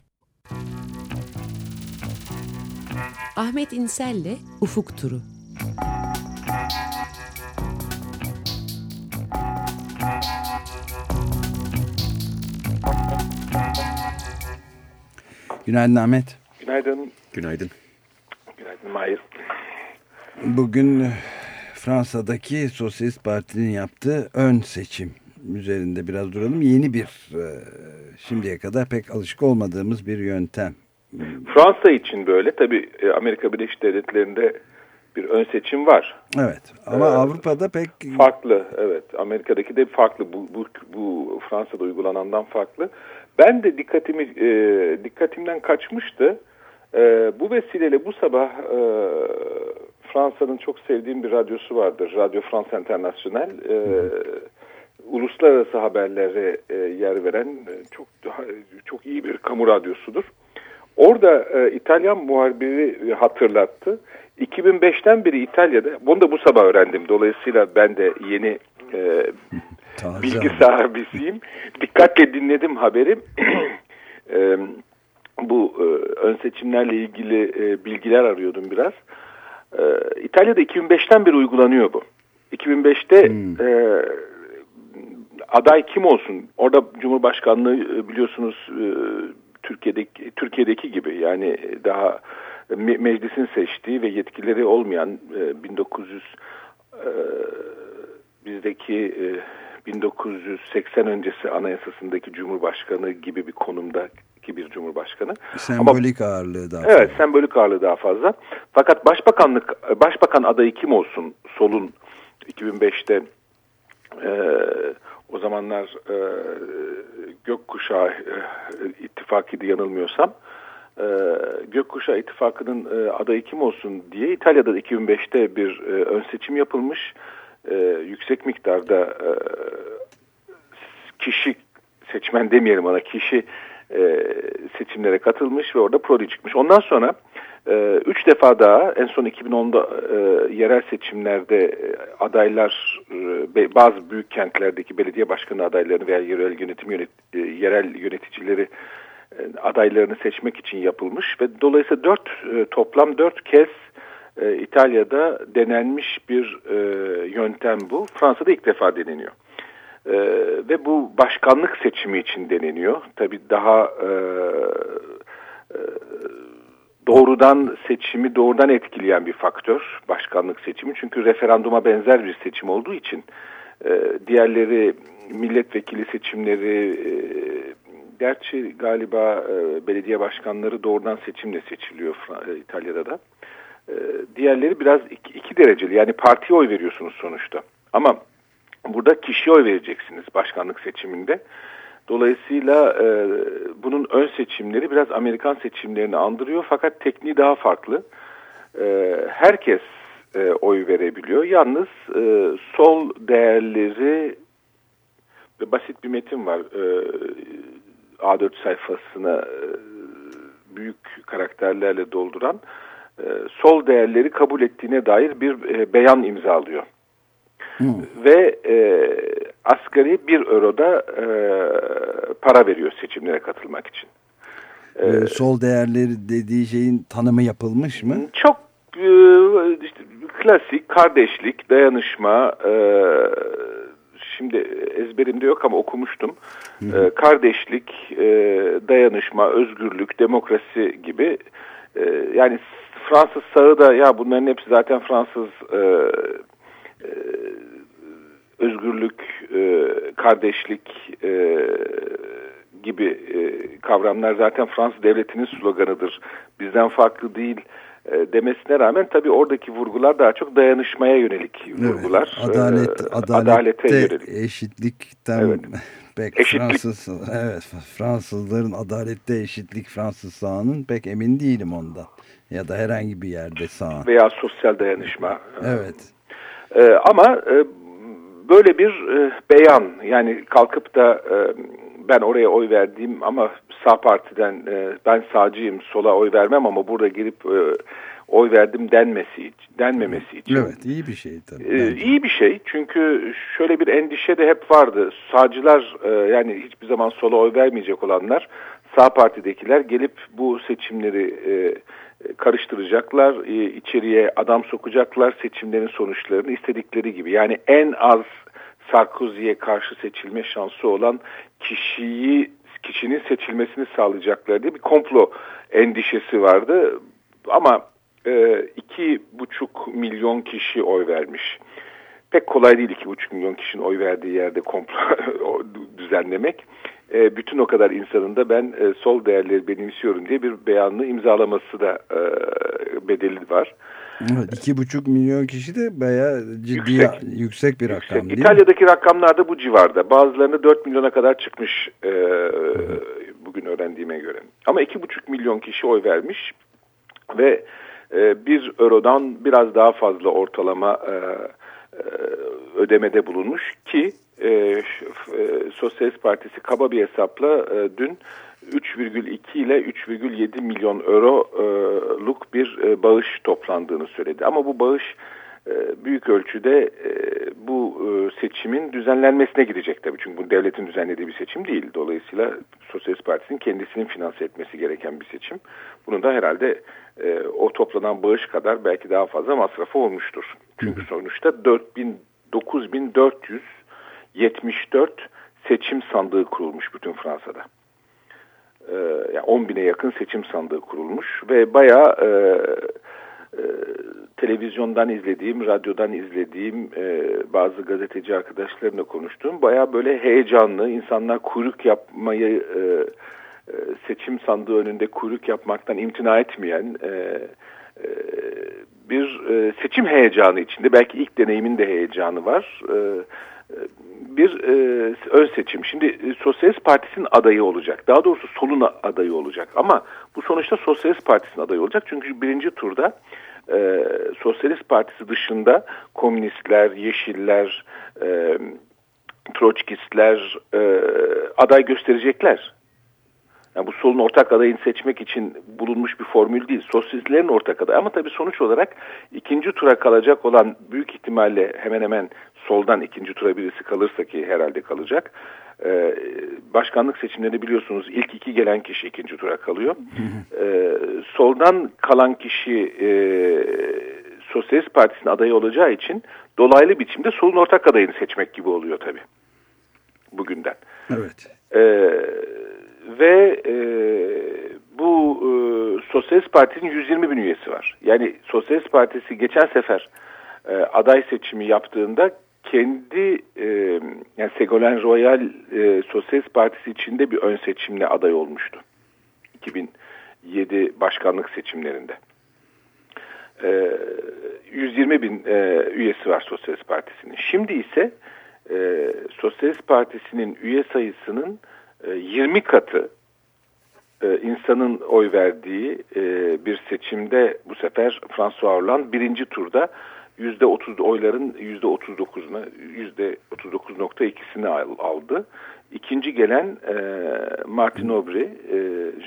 Ahmet İnsel'le Ufuk Turu Günaydın Ahmet. Günaydın. Günaydın. Günaydın Mahir. Bugün e, Fransa'daki Sosyalist Parti'nin yaptığı ön seçim üzerinde biraz duralım. Yeni bir e, şimdiye kadar pek alışık olmadığımız bir yöntem. Fransa için böyle. Tabii e, Amerika Birleşik Devletleri'nde bir ön seçim var. Evet ama Evet. Avrupa'da pek Farklı evet. Amerika'daki de farklı. Bu, bu, bu Fransa'da uygulanandan farklı. Ben de dikkatimi e, dikkatimden kaçmıştı. E, bu vesileyle bu sabah e, Fransa'nın çok sevdiğim bir radyosu vardır. Radyo France International. E, uluslararası haberlere e, yer veren e, çok çok iyi bir kamu radyosudur. Orada e, İtalyan muhabiri hatırlattı. 2005'ten beri İtalya'da, bunu da bu sabah öğrendim. Dolayısıyla ben de yeni e, bilgi sahibisiyim. Dikkatle dinledim haberi. E, bu e, ön seçimlerle ilgili e, bilgiler arıyordum biraz. E, İtalya'da 2005'ten beri uygulanıyor bu. 2005'te Hmm. e, aday kim olsun? Orada Cumhurbaşkanlığı e, biliyorsunuz e, Türkiye'deki Türkiye'deki gibi yani daha me- meclisin seçtiği ve yetkileri olmayan e, 1900 e, bizdeki e, 1980 öncesi anayasasındaki Cumhurbaşkanı gibi bir konumdaki bir Cumhurbaşkanı. Sembolik ağırlığı daha Evet, sembolik ağırlığı daha fazla. Fakat başbakanlık başbakan adayı kim olsun? Sol'un 2005'te e, o zamanlar e, Gökkuşağı e, ittifakıydı yanılmıyorsam. E, Gökkuşağı ittifakının e, adayı kim olsun diye İtalya'da 2005'te bir e, ön seçim yapılmış. E, yüksek miktarda e, kişi seçmen demeyelim ona kişi e, seçimlere katılmış ve orada Prodi çıkmış. Ondan sonra e, üç defa daha en son 2010'da e, yerel seçimlerde e, adaylar e, bazı büyük kentlerdeki belediye başkanı adaylarını veya yerel yönetim yönet, e, yerel yöneticileri adaylarını seçmek için yapılmış ve dolayısıyla dört e, toplam dört kez e, İtalya'da denenmiş bir e, yöntem bu. Fransa'da ilk defa deneniyor. Ve bu başkanlık seçimi için deneniyor. Tabii daha e, e, doğrudan seçimi doğrudan etkileyen bir faktör başkanlık seçimi. Çünkü referanduma benzer bir seçim olduğu için e, diğerleri milletvekili seçimleri e, gerçi galiba e, belediye başkanları doğrudan seçimle seçiliyor Fra- e, İtalya'da da. E, diğerleri biraz iki, iki dereceli yani partiye oy veriyorsunuz sonuçta. Ama Burada kişiye oy vereceksiniz başkanlık seçiminde. Dolayısıyla e, bunun ön seçimleri biraz Amerikan seçimlerini andırıyor fakat tekniği daha farklı. E, herkes e, oy verebiliyor. Yalnız e, sol değerleri basit bir metin var. E, A4 sayfasına e, büyük karakterlerle dolduran e, sol değerleri kabul ettiğine dair bir e, beyan imzalıyor. Ve e, asgari bir euroda e, para veriyor seçimlere katılmak için. Ee, sol değerleri dediği şeyin tanımı yapılmış mı? Çok e, işte, klasik kardeşlik, dayanışma, e, şimdi ezberimde yok ama okumuştum. E, kardeşlik, e, dayanışma, özgürlük, demokrasi gibi e, yani Fransız sağı da ya bunların hepsi zaten Fransız e, e, özgürlük, e, kardeşlik e, gibi e, kavramlar zaten Fransız devletinin sloganıdır. Bizden farklı değil demesine rağmen tabii oradaki vurgular daha çok dayanışmaya yönelik vurgular. Evet, adalet, E, adalette, adalete yönelik. eşitlikten Evet. pek Eşitlik. Fransız evet Fransızların adalette eşitlik Fransız sağının pek emin değilim ondan. Ya da herhangi bir yerde sağ. Veya sosyal dayanışma. Evet. E, ama e, böyle bir e, beyan yani kalkıp da e, ben oraya oy verdiğim ama sağ partiden e, ben sağcıyım sola oy vermem ama burada girip e, oy verdim denmesi için, denmemesi için. Evet iyi bir şey tabii. Ee, iyi bir şey çünkü şöyle bir endişe de hep vardı. Sağcılar e, yani hiçbir zaman sola oy vermeyecek olanlar sağ partidekiler gelip bu seçimleri e, karıştıracaklar, e, içeriye adam sokacaklar seçimlerin sonuçlarını istedikleri gibi. Yani en az Sarkozy'ye karşı seçilme şansı olan kişiyi kişinin seçilmesini sağlayacaklar diye bir komplo endişesi vardı. Ama e, iki buçuk milyon kişi oy vermiş. Pek kolay değil iki buçuk milyon kişinin oy verdiği yerde komplo düzenlemek. E, bütün o kadar insanın da ben e, sol değerleri benimsiyorum diye bir beyanını imzalaması da e, bedeli var. Evet, iki buçuk milyon kişi de bayağı ciddi yüksek, Yüksek. bir rakam değil mi? İtalya'daki rakamlar da bu civarda. Bazılarında 4 milyona kadar çıkmış e, bugün öğrendiğime göre. Ama 2,5 milyon kişi oy vermiş ve e, 1 eurodan biraz daha fazla ortalama e, e, ödemede bulunmuş ki e, e, Sosyalist Partisi kaba bir hesapla e, dün 3,2 ile 3,7 milyon euroluk bir e, bağış toplandığını söyledi. Ama bu bağış e, büyük ölçüde e, bu seçimin düzenlenmesine gidecek tabii. Çünkü bu devletin düzenlediği bir seçim değil. Dolayısıyla Sosyalist Partisi'nin kendisinin finanse etmesi gereken bir seçim. Bunun da herhalde o toplanan bağış kadar belki daha fazla masrafı olmuştur. Çünkü sonuçta 4000 9474 seçim sandığı kurulmuş bütün Fransa'da. E, yani 10 bine yakın seçim sandığı kurulmuş ve bayağı e, e, televizyondan izlediğim, radyodan izlediğim e, bazı gazeteci arkadaşlarımla konuştuğum bayağı böyle heyecanlı, insanlar kuyruk yapmayı e, e, seçim sandığı önünde kuyruk yapmaktan imtina etmeyen e, e, bir e, seçim heyecanı içinde belki ilk deneyimin de heyecanı var. E, bir e, ön seçim. Şimdi e, Sosyalist Partisi'nin adayı olacak. Daha doğrusu solun adayı olacak. Ama bu sonuçta Sosyalist Partisi'nin adayı olacak. Çünkü birinci turda e, Sosyalist Partisi dışında komünistler, yeşiller, e, troçkistler e, aday gösterecekler. Yani bu solun ortak adayını seçmek için bulunmuş bir formül değil. Sosyalistlerin ortak adayı. Ama tabii sonuç olarak ikinci tura kalacak olan büyük ihtimalle hemen hemen soldan ikinci tura birisi kalırsa ki herhalde kalacak. Ee, başkanlık seçimlerinde biliyorsunuz ilk iki gelen kişi ikinci tura kalıyor. Ee, soldan kalan kişi e, Sosyalist Partisi'nin adayı olacağı için dolaylı biçimde solun ortak adayını seçmek gibi oluyor tabii bugünden. Evet. Ee, ve e, bu e, Sosyalist Parti'nin 120 bin üyesi var. Yani Sosyalist Partisi geçen sefer e, aday seçimi yaptığında kendi e, yani Segolen Royal e, Sosyalist Partisi içinde bir ön seçimle aday olmuştu. 2007 başkanlık seçimlerinde. E, 120 bin e, üyesi var Sosyalist Partisi'nin. Şimdi ise e, Sosyalist Partisi'nin üye sayısının 20 e, katı e, insanın oy verdiği e, bir seçimde bu sefer François Hollande birinci turda yüzde otuz oyların yüzde otuz dokuzuna yüzde otuz dokuz nokta ikisini aldı. İkinci gelen Martin Aubry,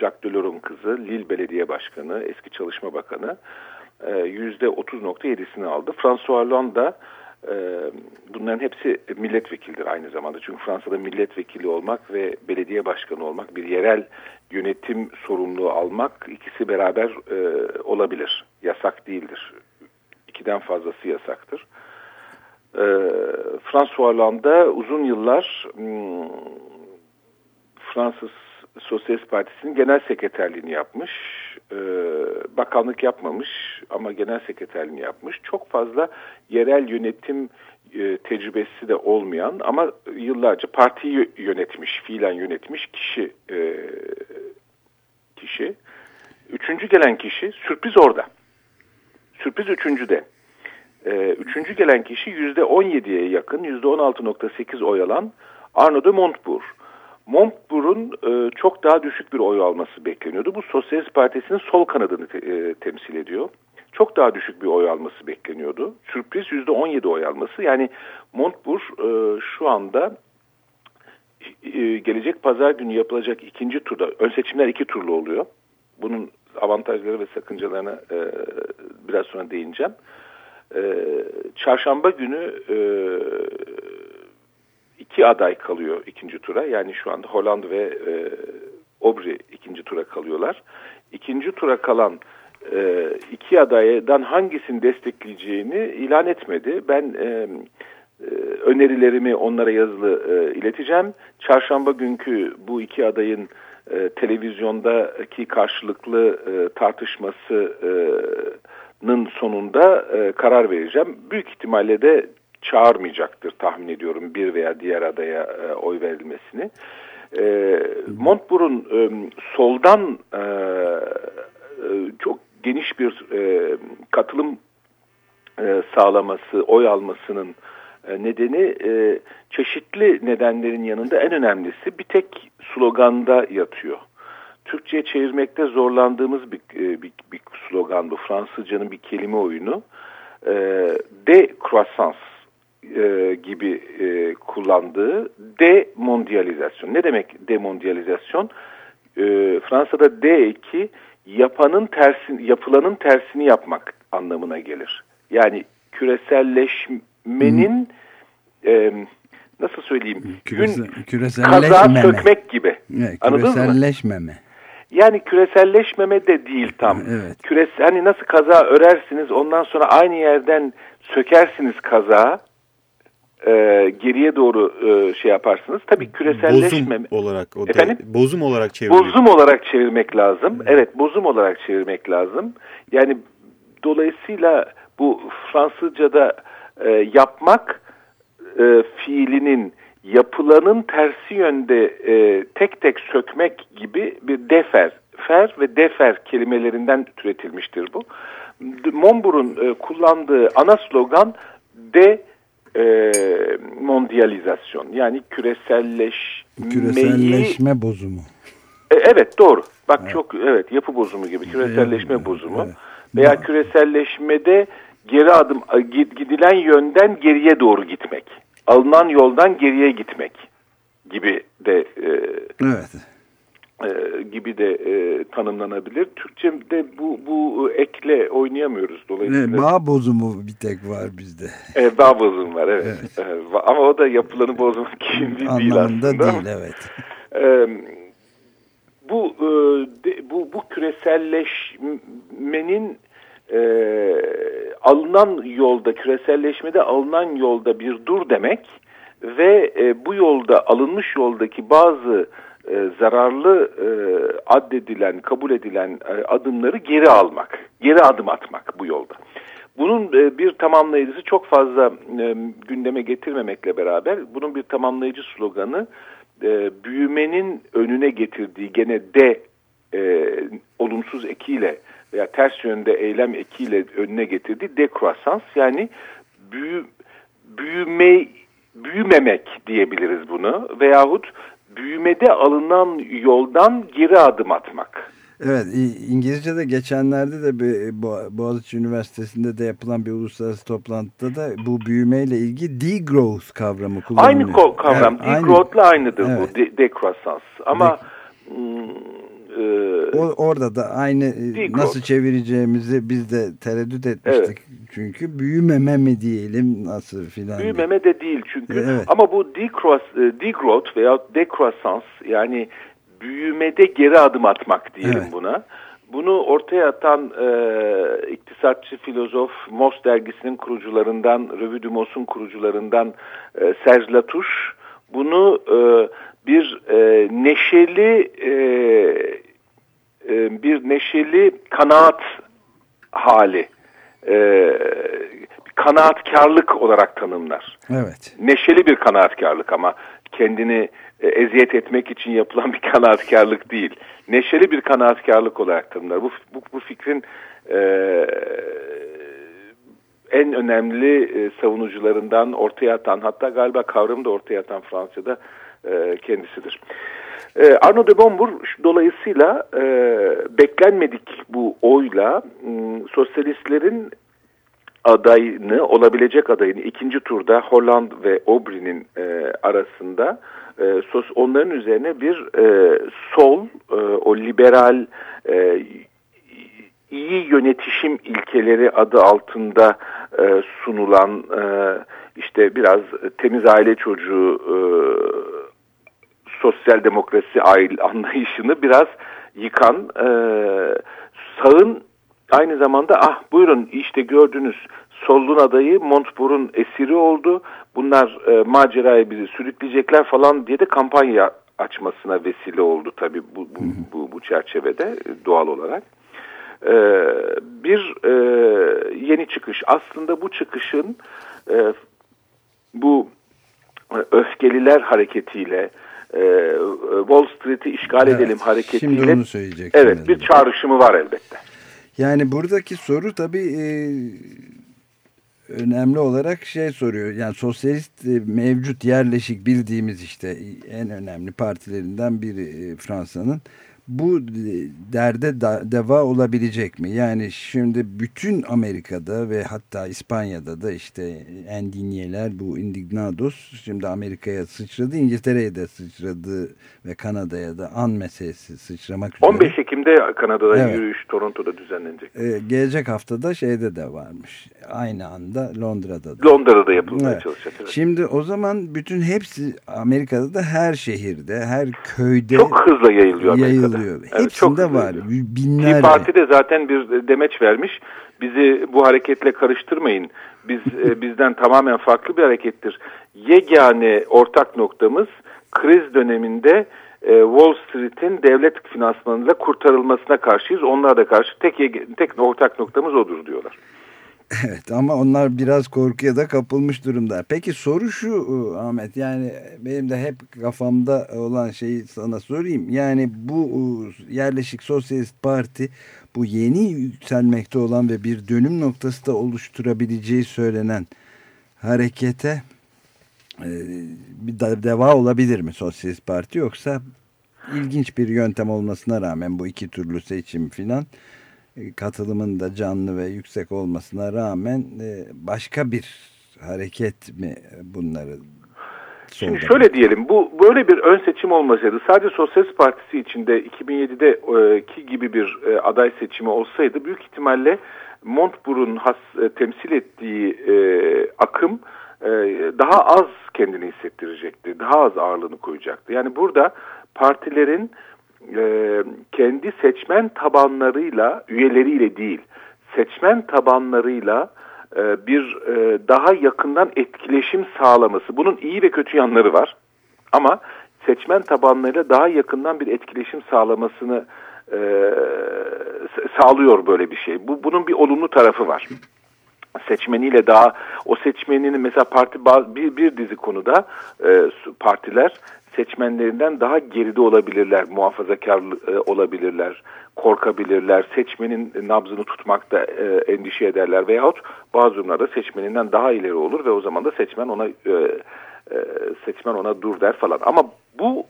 Jacques Delors'un kızı, Lille Belediye Başkanı, eski Çalışma Bakanı yüzde otuz nokta yedisini aldı. François Hollande ee, bunların hepsi milletvekildir aynı zamanda. Çünkü Fransa'da milletvekili olmak ve belediye başkanı olmak, bir yerel yönetim sorumluluğu almak ikisi beraber e, olabilir. Yasak değildir. İkiden fazlası yasaktır. E, François Hollande uzun yıllar hmm, Fransız Sosyalist Partisi'nin genel sekreterliğini yapmış. E, bakanlık yapmamış ama genel sekreterliğini yapmış. Çok fazla yerel yönetim e, tecrübesi de olmayan ama yıllarca partiyi yönetmiş, fiilen yönetmiş kişi. E, kişi. Üçüncü gelen kişi sürpriz orada. Sürpriz üçüncüde. E, üçüncü gelen kişi yüzde on yediye yakın, yüzde on altı nokta sekiz oy alan Arnaud de Montbourg. Montbourg'un e, çok daha düşük bir oy alması bekleniyordu. Bu Sosyalist Partisi'nin sol kanadını te, e, temsil ediyor. Çok daha düşük bir oy alması bekleniyordu. Sürpriz %17 oy alması. Yani Montbourg e, şu anda e, gelecek pazar günü yapılacak ikinci turda, ön seçimler iki turlu oluyor. Bunun avantajları ve sakıncalarına e, biraz sonra değineceğim. E, çarşamba günü e, iki aday kalıyor ikinci tura. Yani şu anda Hollanda ve e, Obri ikinci tura kalıyorlar. İkinci tura kalan e, iki adaydan hangisini destekleyeceğini ilan etmedi. Ben e, e, önerilerimi onlara yazılı e, ileteceğim. Çarşamba günkü bu iki adayın e, televizyondaki karşılıklı e, tartışmasının sonunda e, karar vereceğim. Büyük ihtimalle de çağırmayacaktır tahmin ediyorum bir veya diğer adaya e, oy verilmesini. E, Montbourg'un e, soldan e, e, çok geniş bir e, katılım e, sağlaması, oy almasının e, nedeni e, çeşitli nedenlerin yanında en önemlisi bir tek sloganda yatıyor. Türkçe'ye çevirmekte zorlandığımız bir, e, bir, bir slogan bu. Fransızcanın bir kelime oyunu. E, de croissance e, gibi e, kullandığı demondializasyon. Ne demek demondializasyon? E, Fransa'da D2 yapanın tersini, yapılanın tersini yapmak anlamına gelir. Yani küreselleşmenin e, nasıl söyleyeyim? Küresel, gün, küreselleşmeme. Kaza sökmek gibi. Evet, mı? Yani küreselleşmeme de değil tam. Evet. Küres, hani nasıl kaza örersiniz ondan sonra aynı yerden sökersiniz kaza e, geriye doğru e, şey yaparsınız. Tabii küreselleşme... Bozum olarak. O da, Efendim? Bozum olarak çevriliyor. Bozum olarak çevirmek lazım. Evet bozum olarak çevirmek lazım. Yani dolayısıyla bu Fransızca'da e, yapmak e, fiilinin yapılanın tersi yönde e, tek tek sökmek gibi bir defer, fer ve defer kelimelerinden türetilmiştir bu. Monbur'un e, kullandığı ana slogan de e, mondializasyon yani küreselleşmeyi Küreselleşme bozumu. e, evet doğru. Bak çok evet yapı bozumu gibi küreselleşme bozumu Evet. veya küreselleşmede geri adım gid- gidilen yönden geriye doğru gitmek. Alınan yoldan geriye gitmek gibi de e, Evet. e, gibi de e, tanımlanabilir. Türkçe'de bu bu ekle oynayamıyoruz dolayısıyla. Evet, bağ bozumu bir tek var bizde. E, bağ bozumu var evet. E, va- ama o da yapılanı bozmak gibi değil aslında. değil evet. Ee, bu e, bu bu küreselleşmenin e, alınan yolda küreselleşmede alınan yolda bir dur demek ve e, bu yolda alınmış yoldaki bazı e, zararlı e, addedilen kabul edilen e, adımları geri almak geri adım atmak bu yolda. Bunun e, bir tamamlayıcısı çok fazla e, gündeme getirmemekle beraber bunun bir tamamlayıcı sloganı e, büyümenin önüne getirdiği gene de e, olumsuz ekiyle veya ters yönde eylem ekiyle önüne getirdiği dekroisans yani büyü, büyüme büyümemek diyebiliriz bunu veyahut büyümede alınan yoldan geri adım atmak. Evet İngilizce'de geçenlerde de bir Bo- Boğaziçi Üniversitesi'nde de yapılan bir uluslararası toplantıda da bu büyümeyle ilgili degrowth kavramı kullanılıyor. Aynı kavram aynı. degrowth'la aynıdır Evet. bu de- dekroisans ama mm, e, O, orada da aynı Degrowth. nasıl çevireceğimizi biz de tereddüt etmiştik. Çünkü büyümeme mi diyelim nasıl filan. diye. Büyümeme de değil çünkü Evet. ama bu e, degrowth veya decroissance yani büyümede geri adım atmak diyelim Evet. buna. Bunu ortaya atan e, iktisatçı filozof Mos dergisinin kurucularından, Revue du Mos'un kurucularından e, Serge Latouche bunu e, bir e, neşeli e, e, bir neşeli kanaat hali e, kanaatkarlık olarak tanımlar. Evet. Neşeli bir kanaatkarlık ama kendini e, eziyet etmek için yapılan bir kanaatkarlık değil. Neşeli bir kanaatkarlık olarak tanımlar. Bu, bu, bu fikrin e, en önemli e, savunucularından ortaya atan hatta galiba kavramı da ortaya atan Fransa'da e, kendisidir. E, Arnaud de Bombur dolayısıyla e, beklenmedik bu oyla m, sosyalistlerin adayını, olabilecek adayını ikinci turda Holland ve Aubry'nin e, arasında e, sos, onların üzerine bir e, sol, e, o liberal e, iyi yönetişim ilkeleri adı altında e, sunulan e, işte biraz temiz aile çocuğu e, sosyal demokrasi anlayışını biraz yıkan e, sağın aynı zamanda ah buyurun işte gördünüz solun adayı Montbour'un esiri oldu. Bunlar e, maceraya bizi sürükleyecekler falan diye de kampanya açmasına vesile oldu tabii bu, bu, bu, bu çerçevede e, doğal olarak. E, bir e, yeni çıkış. Aslında bu çıkışın e, bu e, öfkeliler hareketiyle e, Wall Street'i işgal Evet, edelim hareketiyle Şimdi onu söyleyecektim. evet bir çağrışımı var elbette. Yani buradaki soru tabii e, önemli olarak şey soruyor. Yani sosyalist e, mevcut yerleşik bildiğimiz işte en önemli partilerinden biri e, Fransa'nın. Bu derde da, deva olabilecek mi? Yani şimdi bütün Amerika'da ve hatta İspanya'da da işte endinyeler bu indignados şimdi Amerika'ya sıçradı. İngiltere'ye de sıçradı ve Kanada'ya da an meselesi sıçramak üzere. 15 Ekim'de Kanada'da Evet. yürüyüş Toronto'da düzenlenecek. Ee, gelecek haftada şeyde de varmış. Aynı anda Londra'da da. Londra'da yapılmaya Evet. çalışacak. evet. Şimdi o zaman bütün hepsi Amerika'da da her şehirde, her köyde Çok hızla yayılıyor Amerika'da. yayılıyor. Evet, çok Hepsinde hızlı var. yayılıyor. Tea Binlerce. Parti de zaten bir demeç vermiş. bizi bu hareketle karıştırmayın. Biz e, bizden tamamen farklı bir harekettir. Yegane ortak noktamız kriz döneminde e, Wall Street'in devlet finansmanıyla kurtarılmasına karşıyız. Onlar da karşı tek tek ortak noktamız odur diyorlar. Evet ama onlar biraz korkuya da kapılmış durumda. Peki soru şu e, Ahmet yani benim de hep kafamda olan şeyi sana sorayım. Yani bu e, yerleşik sosyalist parti bu yeni yükselmekte olan ve bir dönüm noktası da oluşturabileceği söylenen harekete e, bir deva olabilir mi sosyalist parti yoksa ilginç bir yöntem olmasına rağmen bu iki türlü seçim filan katılımın da canlı ve yüksek olmasına rağmen e, başka bir hareket mi bunları Şimdi şöyle diyelim bu böyle bir ön seçim olmasaydı sadece Sosyalist Partisi içinde 2007'deki gibi bir e, aday seçimi olsaydı büyük ihtimalle e, temsil ettiği e, akım e, daha az kendini hissettirecekti. Daha az ağırlığını koyacaktı. Yani burada partilerin e, kendi seçmen tabanlarıyla, üyeleriyle değil, seçmen tabanlarıyla e, bir e, daha yakından etkileşim sağlaması. Bunun iyi ve kötü yanları var. Ama seçmen tabanlarıyla daha yakından bir etkileşim sağlamasını e, sağlıyor böyle bir şey. Bu bunun bir olumlu tarafı var. Seçmeniyle daha o seçmeninin mesela parti bir, bir dizi konuda e, partiler seçmenlerinden daha geride olabilirler, muhafazakar e, olabilirler, korkabilirler, seçmenin nabzını tutmakta e, endişe ederler veyahut bazı durumlarda seçmeninden daha ileri olur ve o zaman da seçmen ona e, e, seçmen ona dur der falan. Ama bu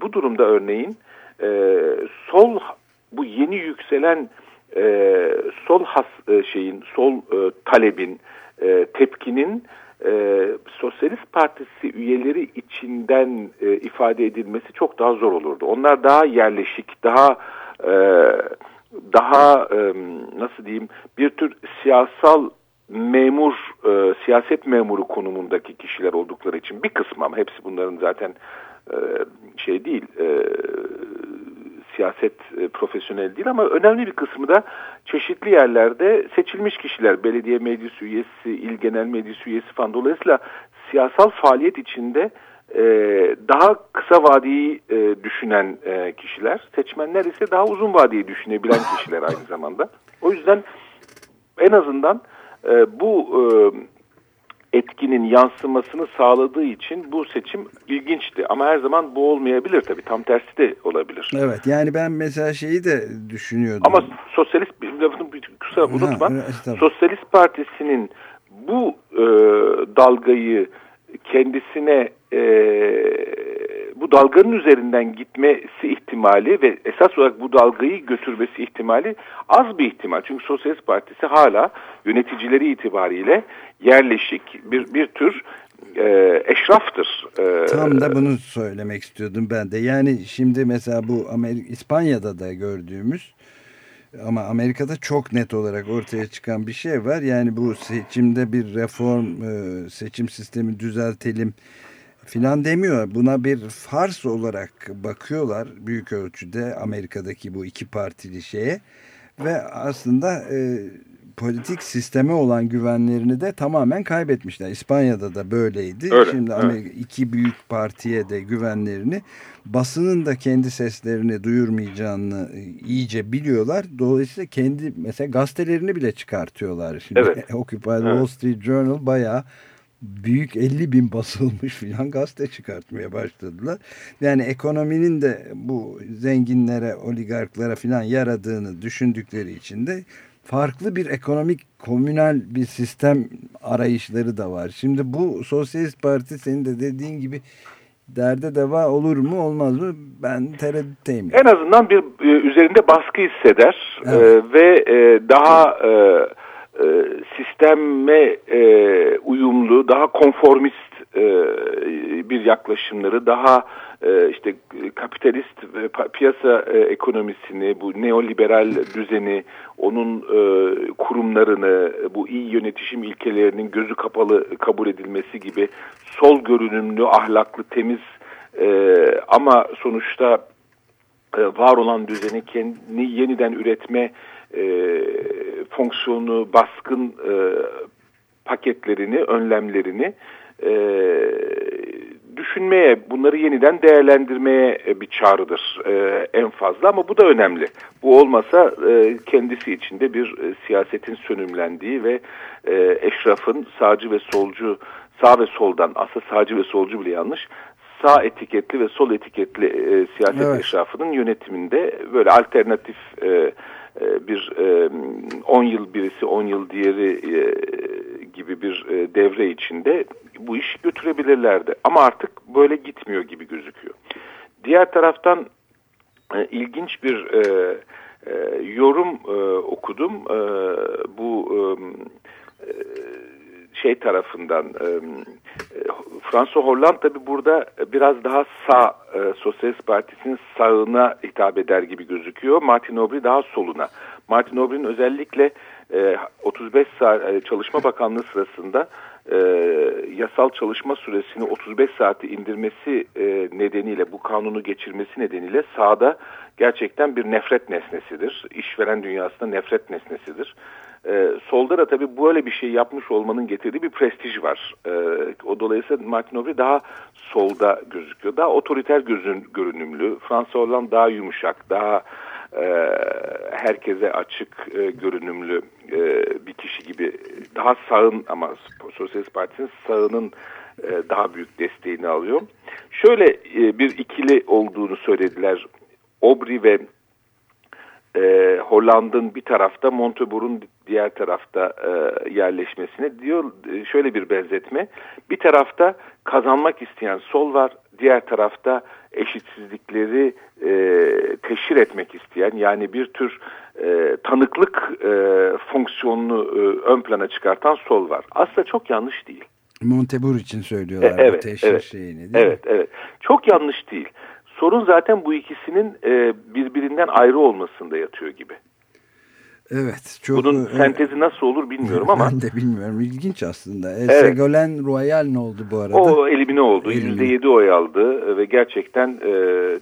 bu durumda örneğin sol bu yeni yükselen sol has şeyin sol talebin tepkinin Sosyalist Partisi üyeleri içinden e, ifade edilmesi çok daha zor olurdu. Onlar daha yerleşik, daha e, daha e, nasıl diyeyim bir tür siyasal memur, e, siyaset memuru konumundaki kişiler oldukları için bir kısmı ama hepsi bunların zaten e, şey değil, e, siyaset e, profesyonel değil ama önemli bir kısmı da çeşitli yerlerde seçilmiş kişiler, belediye meclis üyesi, il genel meclis üyesi falan. Dolayısıyla siyasal faaliyet içinde e, daha kısa vadeyi e, düşünen e, kişiler, seçmenler ise daha uzun vadeyi düşünebilen kişiler aynı zamanda. O yüzden en azından e, bu e, etkinin yansımasını sağladığı için bu seçim ilginçti. Ama her zaman bu olmayabilir tabii. Tam tersi de olabilir. Evet yani ben mesela şeyi de düşünüyordum. Ama sosyalist lafını kısa unutma. Ha, sosyalist Partisi'nin bu e, dalgayı kendisine e, bu dalganın üzerinden gitmesi ihtimali ve esas olarak bu dalgayı götürmesi ihtimali az bir ihtimal. Çünkü Sosyalist Partisi hala yöneticileri itibariyle yerleşik bir, bir tür e, eşraftır. E, Tam da bunu söylemek istiyordum ben de. Yani şimdi mesela bu Amerika, İspanya'da da gördüğümüz ama Amerika'da çok net olarak ortaya çıkan bir şey var. Yani bu seçimde bir reform, e, seçim sistemi düzeltelim filan demiyor. Buna bir fars olarak bakıyorlar büyük ölçüde Amerika'daki bu iki partili şeye. Ve aslında e, politik sisteme olan güvenlerini de tamamen kaybetmişler. İspanya'da da böyleydi. Öyle, Şimdi Amerika evet. iki büyük partiye de güvenlerini basının da kendi seslerini duyurmayacağını e, iyice biliyorlar. Dolayısıyla kendi mesela gazetelerini bile çıkartıyorlar. Şimdi evet. Occupy evet. Wall Street Journal bayağı büyük 50 bin basılmış filan gazete çıkartmaya başladılar. Yani ekonominin de bu zenginlere, oligarklara filan yaradığını düşündükleri için de farklı bir ekonomik komünal bir sistem arayışları da var. Şimdi bu Sosyalist Parti senin de dediğin gibi derde deva olur mu olmaz mı ben tereddütteyim. En azından bir e, üzerinde baskı hisseder evet. e, ve e, daha e, e, sisteme e, uyumlu, daha konformist e, bir yaklaşımları, daha e, işte kapitalist ve piyasa e, ekonomisini, bu neoliberal düzeni, onun e, kurumlarını, bu iyi yönetişim ilkelerinin gözü kapalı kabul edilmesi gibi sol görünümlü, ahlaklı, temiz e, ama sonuçta e, var olan düzeni kendini yeniden üretme e, fonksiyonu, baskın e, paketlerini, önlemlerini e, düşünmeye, bunları yeniden değerlendirmeye e, bir çağrıdır e, en fazla ama bu da önemli. Bu olmasa e, kendisi içinde bir e, siyasetin sönümlendiği ve e, eşrafın sağcı ve solcu, sağ ve soldan aslında sağcı ve solcu bile yanlış, sağ etiketli ve sol etiketli e, siyaset Evet. eşrafının yönetiminde böyle alternatif e, e, bir 10 yıl birisi 10 yıl diğeri e, gibi bir e, devre içinde bu işi götürebilirlerdi. Ama artık böyle gitmiyor gibi gözüküyor. Diğer taraftan e, ilginç bir e, e, yorum e, okudum. E, bu e, e, şey tarafından e, e, François Hollande tabi burada biraz daha sağ e, Sosyalist Partisi'nin sağına hitap eder gibi gözüküyor. Martin Aubry daha soluna. Martin Aubry'nin özellikle e, 35 saat e, Çalışma Bakanlığı sırasında e, yasal çalışma süresini 35 saati indirmesi e, nedeniyle bu kanunu geçirmesi nedeniyle sağda gerçekten bir nefret nesnesidir. İşveren dünyasında nefret nesnesidir. E, solda da tabii böyle bir şey yapmış olmanın getirdiği bir prestij var. E, o dolayısıyla Martin Aubry daha solda gözüküyor. Daha otoriter gözün görünümlü. François Hollande daha yumuşak, daha e, herkese açık e, görünümlü e, bir kişi gibi. Daha sağın ama Sosyalist Partisi'nin sağının e, daha büyük desteğini alıyor. Şöyle e, bir ikili olduğunu söylediler. Aubry ve e, Hollanda'nın bir tarafta Montebourg'un diğer tarafta e, yerleşmesine diyor e, şöyle bir benzetme. Bir tarafta kazanmak isteyen sol var, diğer tarafta eşitsizlikleri e, teşhir etmek isteyen yani bir tür e, tanıklık e, fonksiyonunu e, ön plana çıkartan sol var. Aslında çok yanlış değil. Montebur için söylüyorlar E, evet, bu teşhir evet. şeyini değil Evet, evet. Çok yanlış değil. Sorun zaten bu ikisinin e, birbirinden ayrı olmasında yatıyor gibi. Evet. Çok, Bunun sentezi nasıl olur bilmiyorum ama Ben de bilmiyorum. İlginç aslında. E, Evet. Ségolène Royal ne oldu bu arada? o elimine oldu. Elimine. %7 oy aldı ve gerçekten e,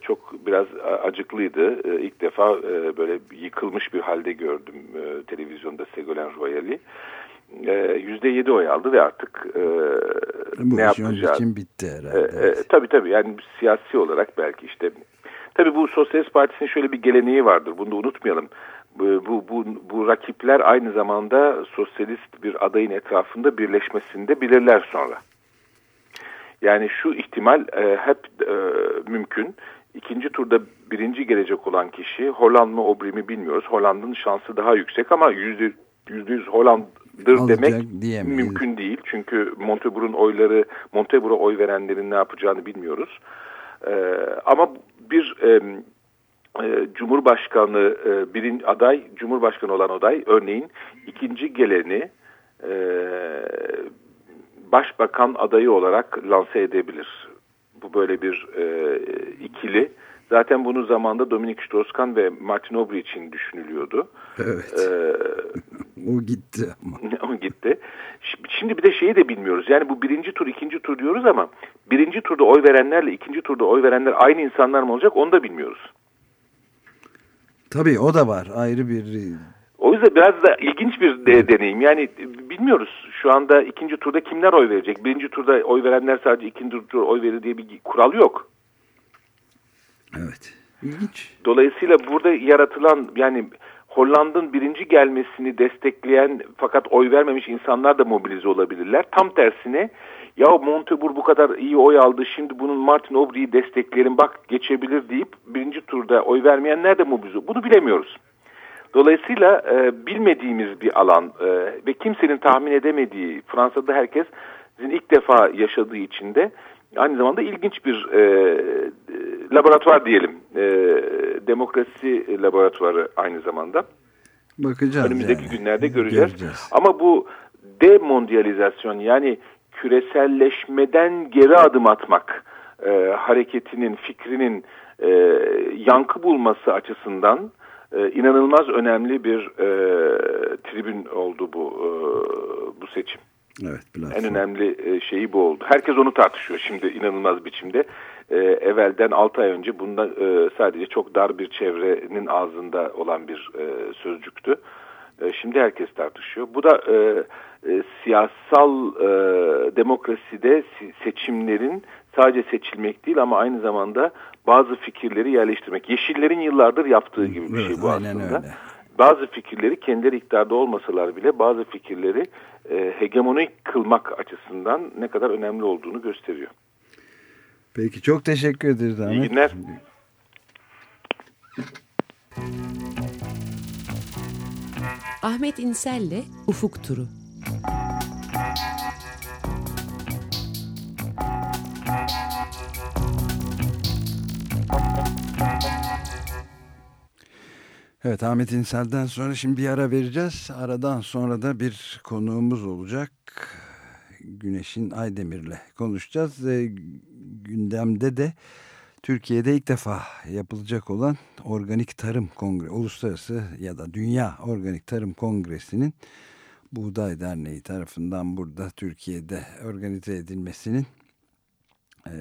çok biraz acıklıydı. E, ilk defa e, böyle yıkılmış bir halde gördüm e, televizyonda Ségolène Royal'i. E, %7 oy aldı ve artık e, bu ne yapacağı için bitti E, herhalde. e, tabii tabii yani siyasi olarak belki işte tabii bu Sosyalist Partisi'nin şöyle bir geleneği vardır bunu da unutmayalım. Bu, bu, bu, bu rakipler aynı zamanda sosyalist bir adayın etrafında birleşmesinde bilirler sonra. Yani şu ihtimal e, hep e, mümkün. İkinci turda birinci gelecek olan kişi Holland mı mi bilmiyoruz. Hollanda'nın şansı daha yüksek ama yüzde yüzde yüz Holland'dır Alacak demek diyemeyiz. mümkün değil. Çünkü Montebourg'un oyları, Montebourg'a oy verenlerin ne yapacağını bilmiyoruz. Ee, ama bir e, e, Cumhurbaşkanı e, birin aday, Cumhurbaşkanı olan aday örneğin ikinci geleni e, başbakan adayı olarak lanse edebilir. Bu böyle bir e, ikili. Zaten bunu zamanda Dominik Strauss-Kahn ve Martin Aubry için düşünülüyordu. Evet. Ee, o gitti ama. o gitti. Şimdi bir de şeyi de bilmiyoruz. Yani bu birinci tur, ikinci tur diyoruz ama birinci turda oy verenlerle ikinci turda oy verenler aynı insanlar mı olacak onu da bilmiyoruz. Tabii o da var. Ayrı bir O yüzden biraz da ilginç bir de, deneyim. Yani bilmiyoruz şu anda ikinci turda kimler oy verecek. Birinci turda oy verenler sadece ikinci turda oy verir diye bir kural yok. evet. İlginç. Dolayısıyla burada yaratılan yani Hollanda'nın birinci gelmesini destekleyen fakat oy vermemiş insanlar da mobilize olabilirler. Tam tersine ya Montebourg bu kadar iyi oy aldı şimdi bunun Martin Aubry'yi destekleyelim bak geçebilir deyip birinci turda oy vermeyenler de mobilize Bunu bilemiyoruz. Dolayısıyla e, bilmediğimiz bir alan e, ve kimsenin tahmin edemediği Fransa'da herkesin ilk defa yaşadığı için de aynı zamanda ilginç bir e, laboratuvar diyelim. E, demokrasi laboratuvarı aynı zamanda. Bakacağız Önümüzdeki yani. günlerde göreceğiz. Göreceğiz. Ama bu demondializasyon yani küreselleşmeden geri adım atmak e, hareketinin, fikrinin e, yankı bulması açısından e, inanılmaz önemli bir e, tribün oldu bu e, bu seçim. Evet, En platform. önemli e, şeyi bu oldu. Herkes onu tartışıyor şimdi inanılmaz biçimde. E, evvelden 6 ay önce bunda e, sadece çok dar bir çevrenin ağzında olan bir e, sözcüktü. E, şimdi herkes tartışıyor. Bu da e, e, siyasal e, demokraside si- seçimlerin sadece seçilmek değil ama aynı zamanda bazı fikirleri yerleştirmek. Yeşillerin yıllardır yaptığı gibi bir Evet, şey bu aynen aslında. öyle. Bazı fikirleri kendileri iktidarda olmasalar bile bazı fikirleri e, hegemonik kılmak açısından ne kadar önemli olduğunu gösteriyor. Peki çok teşekkür ederiz Ahmet. İyi günler. Ahmet İnsel'le Ufuk Turu. Evet Ahmet İnsel'den sonra şimdi bir ara vereceğiz. Aradan sonra da bir konuğumuz olacak. Güneş'in Aydemir'le konuşacağız. Ee, gündemde de Türkiye'de ilk defa yapılacak olan Organik Tarım Kongre, Uluslararası ya da Dünya Organik Tarım Kongresi'nin Buğday Derneği tarafından burada Türkiye'de organize edilmesinin e,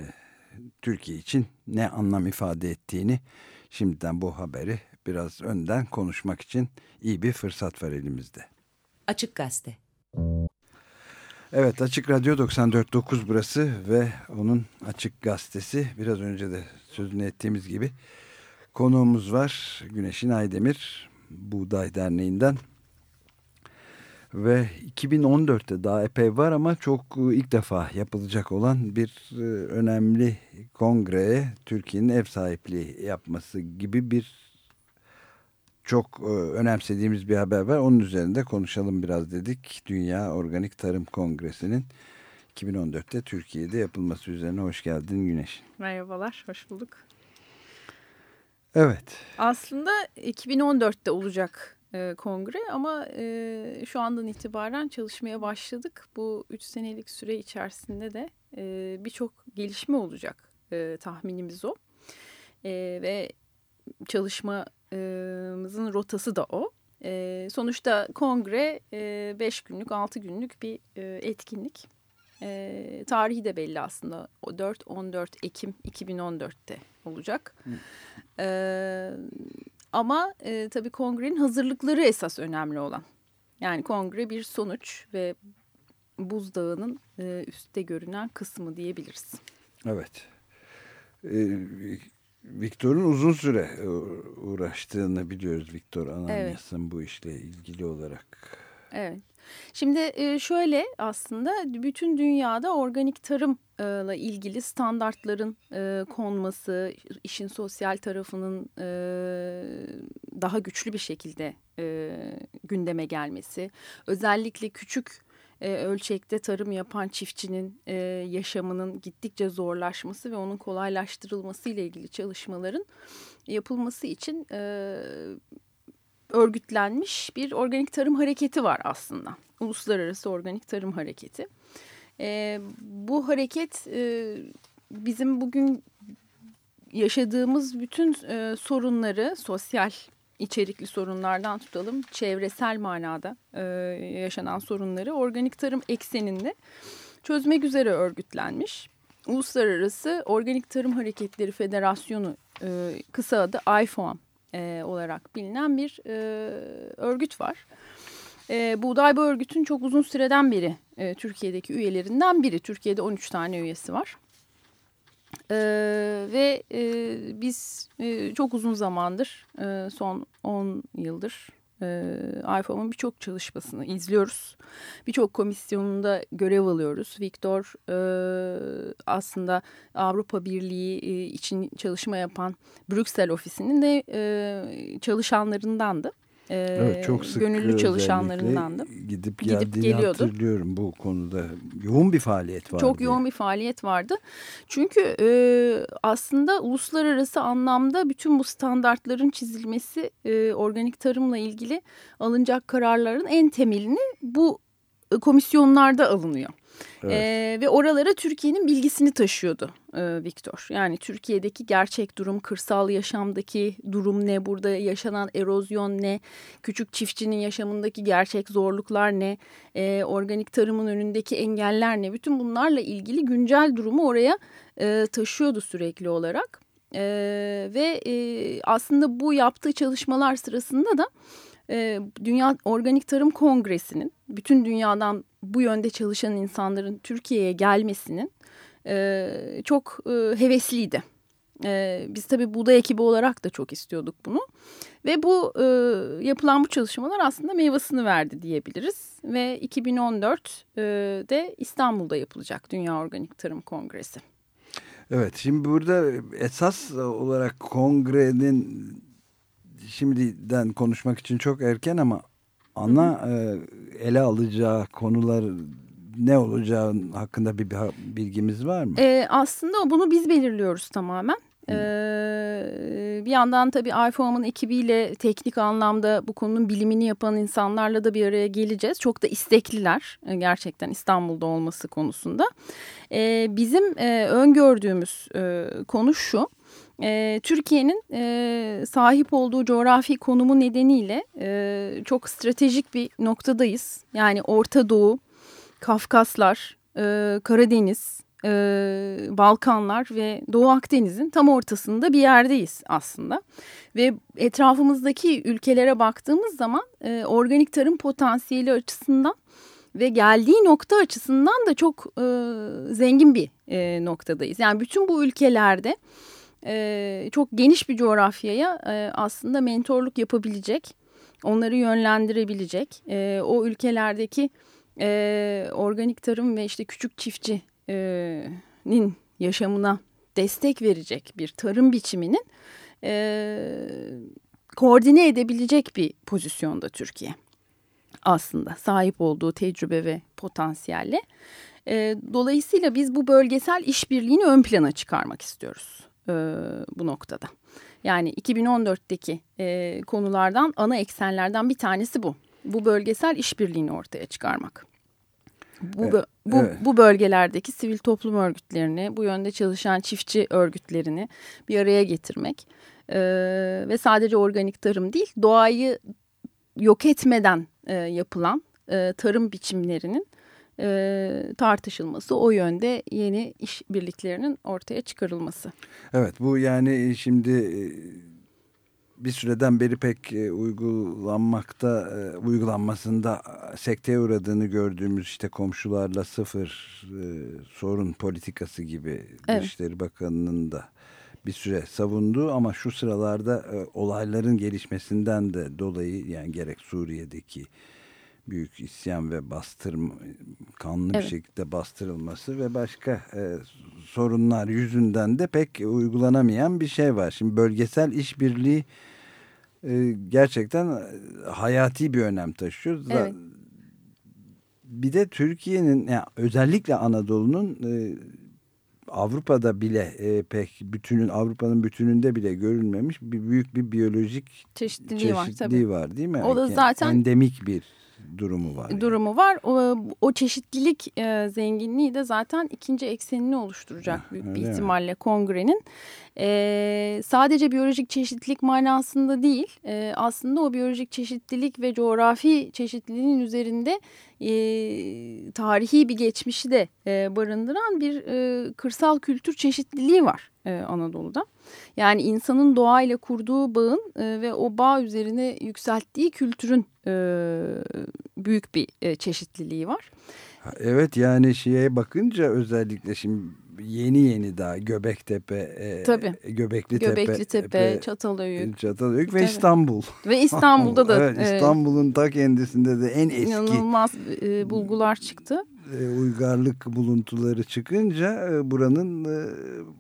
Türkiye için ne anlam ifade ettiğini şimdiden bu haberi biraz önden konuşmak için iyi bir fırsat var elimizde. Açık Gazete. Evet Açık Radyo 94.9 burası ve onun Açık Gazetesi biraz önce de sözünü ettiğimiz gibi konuğumuz var Güneşin Aydemir Buğday Derneği'nden ve 2014'te daha epey var ama çok ilk defa yapılacak olan bir e, önemli kongreye Türkiye'nin ev sahipliği yapması gibi bir çok e, önemsediğimiz bir haber var. Onun üzerinde konuşalım biraz dedik. Dünya Organik Tarım Kongresi'nin 2014'te Türkiye'de yapılması üzerine hoş geldin Güneş. Merhabalar, hoş bulduk. Evet. Aslında 2014'te olacak e, kongre ama e, şu andan itibaren çalışmaya başladık. Bu 3 senelik süre içerisinde de e, birçok gelişme olacak e, tahminimiz o. E, ve çalışmamızın rotası da o. E, sonuçta kongre 5 günlük, 6 günlük bir e, etkinlik. E, tarihi de belli aslında. O 4-14 Ekim 2014'te olacak. E, ama e, tabii kongrenin hazırlıkları esas önemli olan. Yani kongre bir sonuç ve buzdağının e, üstte görünen kısmı diyebiliriz. Evet. Viktor'un uzun süre e, uğraştığını biliyoruz Viktor Ananyas'ın bu işle ilgili olarak. Evet. Şimdi e, şöyle aslında bütün dünyada organik tarımla ilgili standartların e, konması, işin sosyal tarafının daha güçlü bir şekilde gündeme gelmesi, özellikle küçük ölçekte tarım yapan çiftçinin yaşamının gittikçe zorlaşması ve onun kolaylaştırılması ile ilgili çalışmaların yapılması için örgütlenmiş bir organik tarım hareketi var aslında. Uluslararası Organik Tarım Hareketi. E, bu hareket e, bizim bugün yaşadığımız bütün e, sorunları sosyal içerikli sorunlardan tutalım çevresel manada e, yaşanan sorunları organik tarım ekseninde çözmek üzere örgütlenmiş. Uluslararası Organik Tarım Hareketleri Federasyonu e, kısa adı IFOAM e, olarak bilinen bir e, örgüt var. E, Buğday bu örgütün çok uzun süreden beri e, Türkiye'deki üyelerinden biri. Türkiye'de 13 tane üyesi var. E, ve e, biz e, çok uzun zamandır e, son 10 yıldır e, IFOM'un birçok çalışmasını izliyoruz. Birçok komisyonunda görev alıyoruz. Viktor e, aslında Avrupa Birliği e, için çalışma yapan Brüksel ofisinin de e, çalışanlarındandı. E, Evet çok sık gönüllü çalışanlarındandı. gidip Gidip geldiğini geliyordu. hatırlıyorum bu konuda. Yoğun bir faaliyet vardı. Çok yoğun bir faaliyet vardı. Çünkü e, aslında uluslararası anlamda bütün bu standartların çizilmesi e, organik tarımla ilgili alınacak kararların en temelini bu e, komisyonlarda alınıyor. Ee, ve oralara Türkiye'nin bilgisini taşıyordu e, Viktor. Yani Türkiye'deki gerçek durum, kırsal yaşamdaki durum ne, burada yaşanan erozyon ne, küçük çiftçinin yaşamındaki gerçek zorluklar ne, e, organik tarımın önündeki engeller ne, bütün bunlarla ilgili güncel durumu oraya e, taşıyordu sürekli olarak. E, ve e, aslında bu yaptığı çalışmalar sırasında da e, Dünya Organik Tarım Kongresi'nin bütün dünyadan bu yönde çalışan insanların Türkiye'ye gelmesinin e, çok e, hevesliydi. E, biz tabii buğday ekibi olarak da çok istiyorduk bunu. Ve bu e, yapılan bu çalışmalar aslında meyvasını verdi diyebiliriz. Ve 2014'de e, İstanbul'da yapılacak Dünya Organik Tarım Kongresi. Evet şimdi burada esas olarak kongrenin şimdiden konuşmak için çok erken ama ana e, ele alacağı konular ne olacağı hakkında bir bilgimiz var mı? E, aslında bunu biz belirliyoruz tamamen. Ee, bir yandan tabii iPhone'un ekibiyle teknik anlamda bu konunun bilimini yapan insanlarla da bir araya geleceğiz. Çok da istekliler e, gerçekten İstanbul'da olması konusunda. Ee, bizim e, öngördüğümüz e, konu şu. E, Türkiye'nin e, sahip olduğu coğrafi konumu nedeniyle e, çok stratejik bir noktadayız. Yani Orta Doğu, Kafkaslar, e, Karadeniz, e, Balkanlar ve Doğu Akdeniz'in tam ortasında bir yerdeyiz aslında. Ve etrafımızdaki ülkelere baktığımız zaman e, organik tarım potansiyeli açısından ve geldiği nokta açısından da çok e, zengin bir e, noktadayız. Yani bütün bu ülkelerde e, çok geniş bir coğrafyaya e, aslında mentorluk yapabilecek, onları yönlendirebilecek, e, o ülkelerdeki e, organik tarım ve işte küçük çiftçinin yaşamına destek verecek bir tarım biçiminin e, koordine edebilecek bir pozisyonda Türkiye aslında sahip olduğu tecrübe ve potansiyelle. E, dolayısıyla biz bu bölgesel işbirliğini ön plana çıkarmak istiyoruz e, bu noktada. Yani 2014'teki e, konulardan ana eksenlerden bir tanesi bu. Bu bölgesel işbirliğini ortaya çıkarmak. Bu, evet, bu, evet. bu bölgelerdeki sivil toplum örgütlerini, bu yönde çalışan çiftçi örgütlerini bir araya getirmek e, ve sadece organik tarım değil, doğayı yok etmeden e, yapılan e, tarım biçimlerinin e, tartışılması, o yönde yeni iş birliklerinin ortaya çıkarılması. Evet bu yani şimdi e, bir süreden beri pek e, uygulanmakta, e, uygulanmasında sekteye uğradığını gördüğümüz işte komşularla sıfır sorun politikası gibi evet. Dışişleri Bakanı'nın da bir süre savunduğu ama şu sıralarda olayların gelişmesinden de dolayı yani gerek Suriye'deki büyük isyan ve bastırma kanlı evet. bir şekilde bastırılması ve başka e, sorunlar yüzünden de pek uygulanamayan bir şey var. Şimdi bölgesel işbirliği e, gerçekten e, hayati bir önem taşıyor. Evet. Bir de Türkiye'nin yani özellikle Anadolu'nun e, Avrupa'da bile e, pek bütünün Avrupa'nın bütününde bile görülmemiş bir büyük bir biyolojik çeşitliliği, çeşitliliği var, tabii. var değil mi? O da zaten endemik bir durumu var. Durumu yani. var. O, o çeşitlilik e, zenginliği de zaten ikinci eksenini oluşturacak büyük bir ihtimalle mi? kongrenin. E, sadece biyolojik çeşitlilik manasında değil e, aslında o biyolojik çeşitlilik ve coğrafi çeşitliliğin üzerinde e, tarihi bir geçmişi de e, barındıran bir e, kırsal kültür çeşitliliği var e, Anadolu'da. Yani insanın doğayla kurduğu bağın e, ve o bağ üzerine yükselttiği kültürün e, büyük bir e, çeşitliliği var. Evet yani şeye bakınca özellikle şimdi yeni yeni daha Göbektepe, e, Tabii. Göbekli Tepe, Göbekli Tepe, Çatalhöyük, Çatalhöyük ve Tabii. İstanbul. Ve İstanbul'da da evet, İstanbul'un ta kendisinde de en eski inanılmaz e, bulgular çıktı. E, uygarlık buluntuları çıkınca e, buranın e,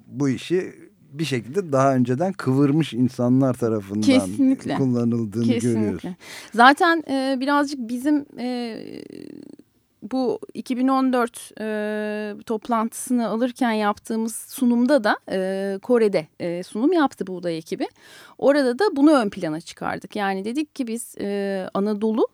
bu işi bir şekilde daha önceden kıvırmış insanlar tarafından Kesinlikle. kullanıldığını Kesinlikle. görüyoruz. Zaten e, birazcık bizim e, bu 2014 e, toplantısını alırken yaptığımız sunumda da e, Kore'de e, sunum yaptı buğday ekibi. Orada da bunu ön plana çıkardık. Yani dedik ki biz e, Anadolu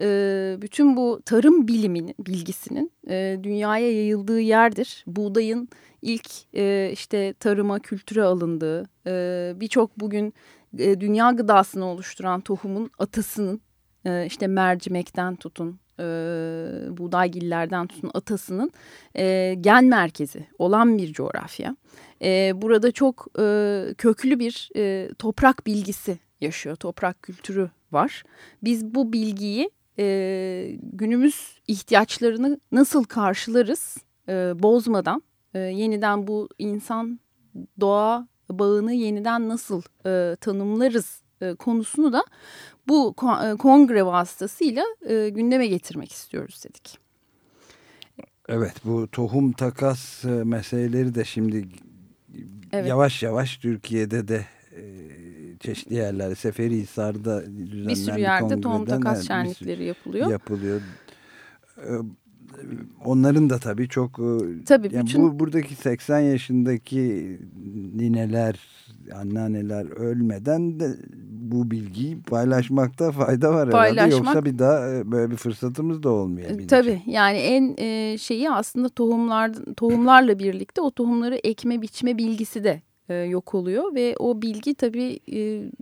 e, bütün bu tarım biliminin bilgisinin e, dünyaya yayıldığı yerdir. Buğdayın ilk e, işte tarıma, kültüre alındığı, e, birçok bugün e, dünya gıdasını oluşturan tohumun atasının e, işte mercimekten tutun, e, buğdaygillerden tutun atasının e, gen merkezi olan bir coğrafya. E, burada çok e, köklü bir e, toprak bilgisi yaşıyor, toprak kültürü var. Biz bu bilgiyi e, günümüz ihtiyaçlarını nasıl karşılarız e, bozmadan, e, yeniden bu insan doğa bağını yeniden nasıl e, tanımlarız e, konusunu da bu e, kongre vasıtasıyla e, gündeme getirmek istiyoruz dedik. Evet bu tohum takas e, meseleleri de şimdi evet. yavaş yavaş Türkiye'de de e, çeşitli yerlerde Seferihisar'da bir sürü yerde tohum takas şenlikleri yapılıyor. Yapılıyor. E, onların da tabii çok tabii yani bütün... bu buradaki 80 yaşındaki nineler anneanneler ölmeden de bu bilgiyi paylaşmakta fayda var Paylaşmak, herhalde. Yoksa bir daha e, böyle bir fırsatımız da olmayabilir. Tabii yani en e, şeyi aslında tohumlar tohumlarla birlikte o tohumları ekme biçme bilgisi de e, yok oluyor. Ve o bilgi tabii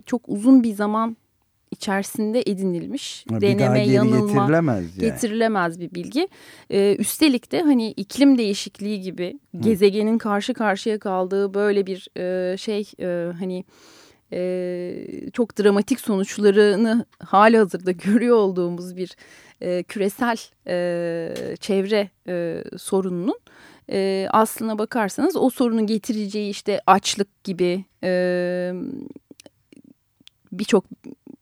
çok uzun bir zaman içerisinde edinilmiş bir deneme yanılma getirilemez, yani. getirilemez bir bilgi. Ee, üstelik de hani iklim değişikliği gibi Hı. gezegenin karşı karşıya kaldığı böyle bir e, şey e, hani e, çok dramatik sonuçlarını hali hazırda görüyor olduğumuz bir e, küresel e, çevre e, sorununun e, aslına bakarsanız o sorunun getireceği işte açlık gibi e, birçok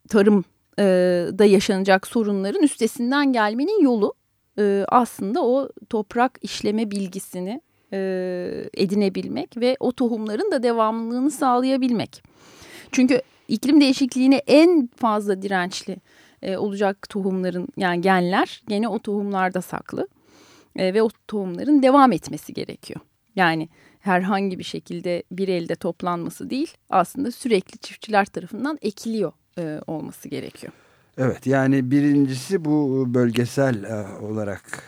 tarım e, da yaşanacak sorunların üstesinden gelmenin yolu e, aslında o toprak işleme bilgisini e, edinebilmek ve o tohumların da devamlılığını sağlayabilmek. Çünkü iklim değişikliğine en fazla dirençli olacak tohumların yani genler gene o tohumlarda saklı ve o tohumların devam etmesi gerekiyor. Yani herhangi bir şekilde bir elde toplanması değil aslında sürekli çiftçiler tarafından ekiliyor e, olması gerekiyor. Evet yani birincisi bu bölgesel e, olarak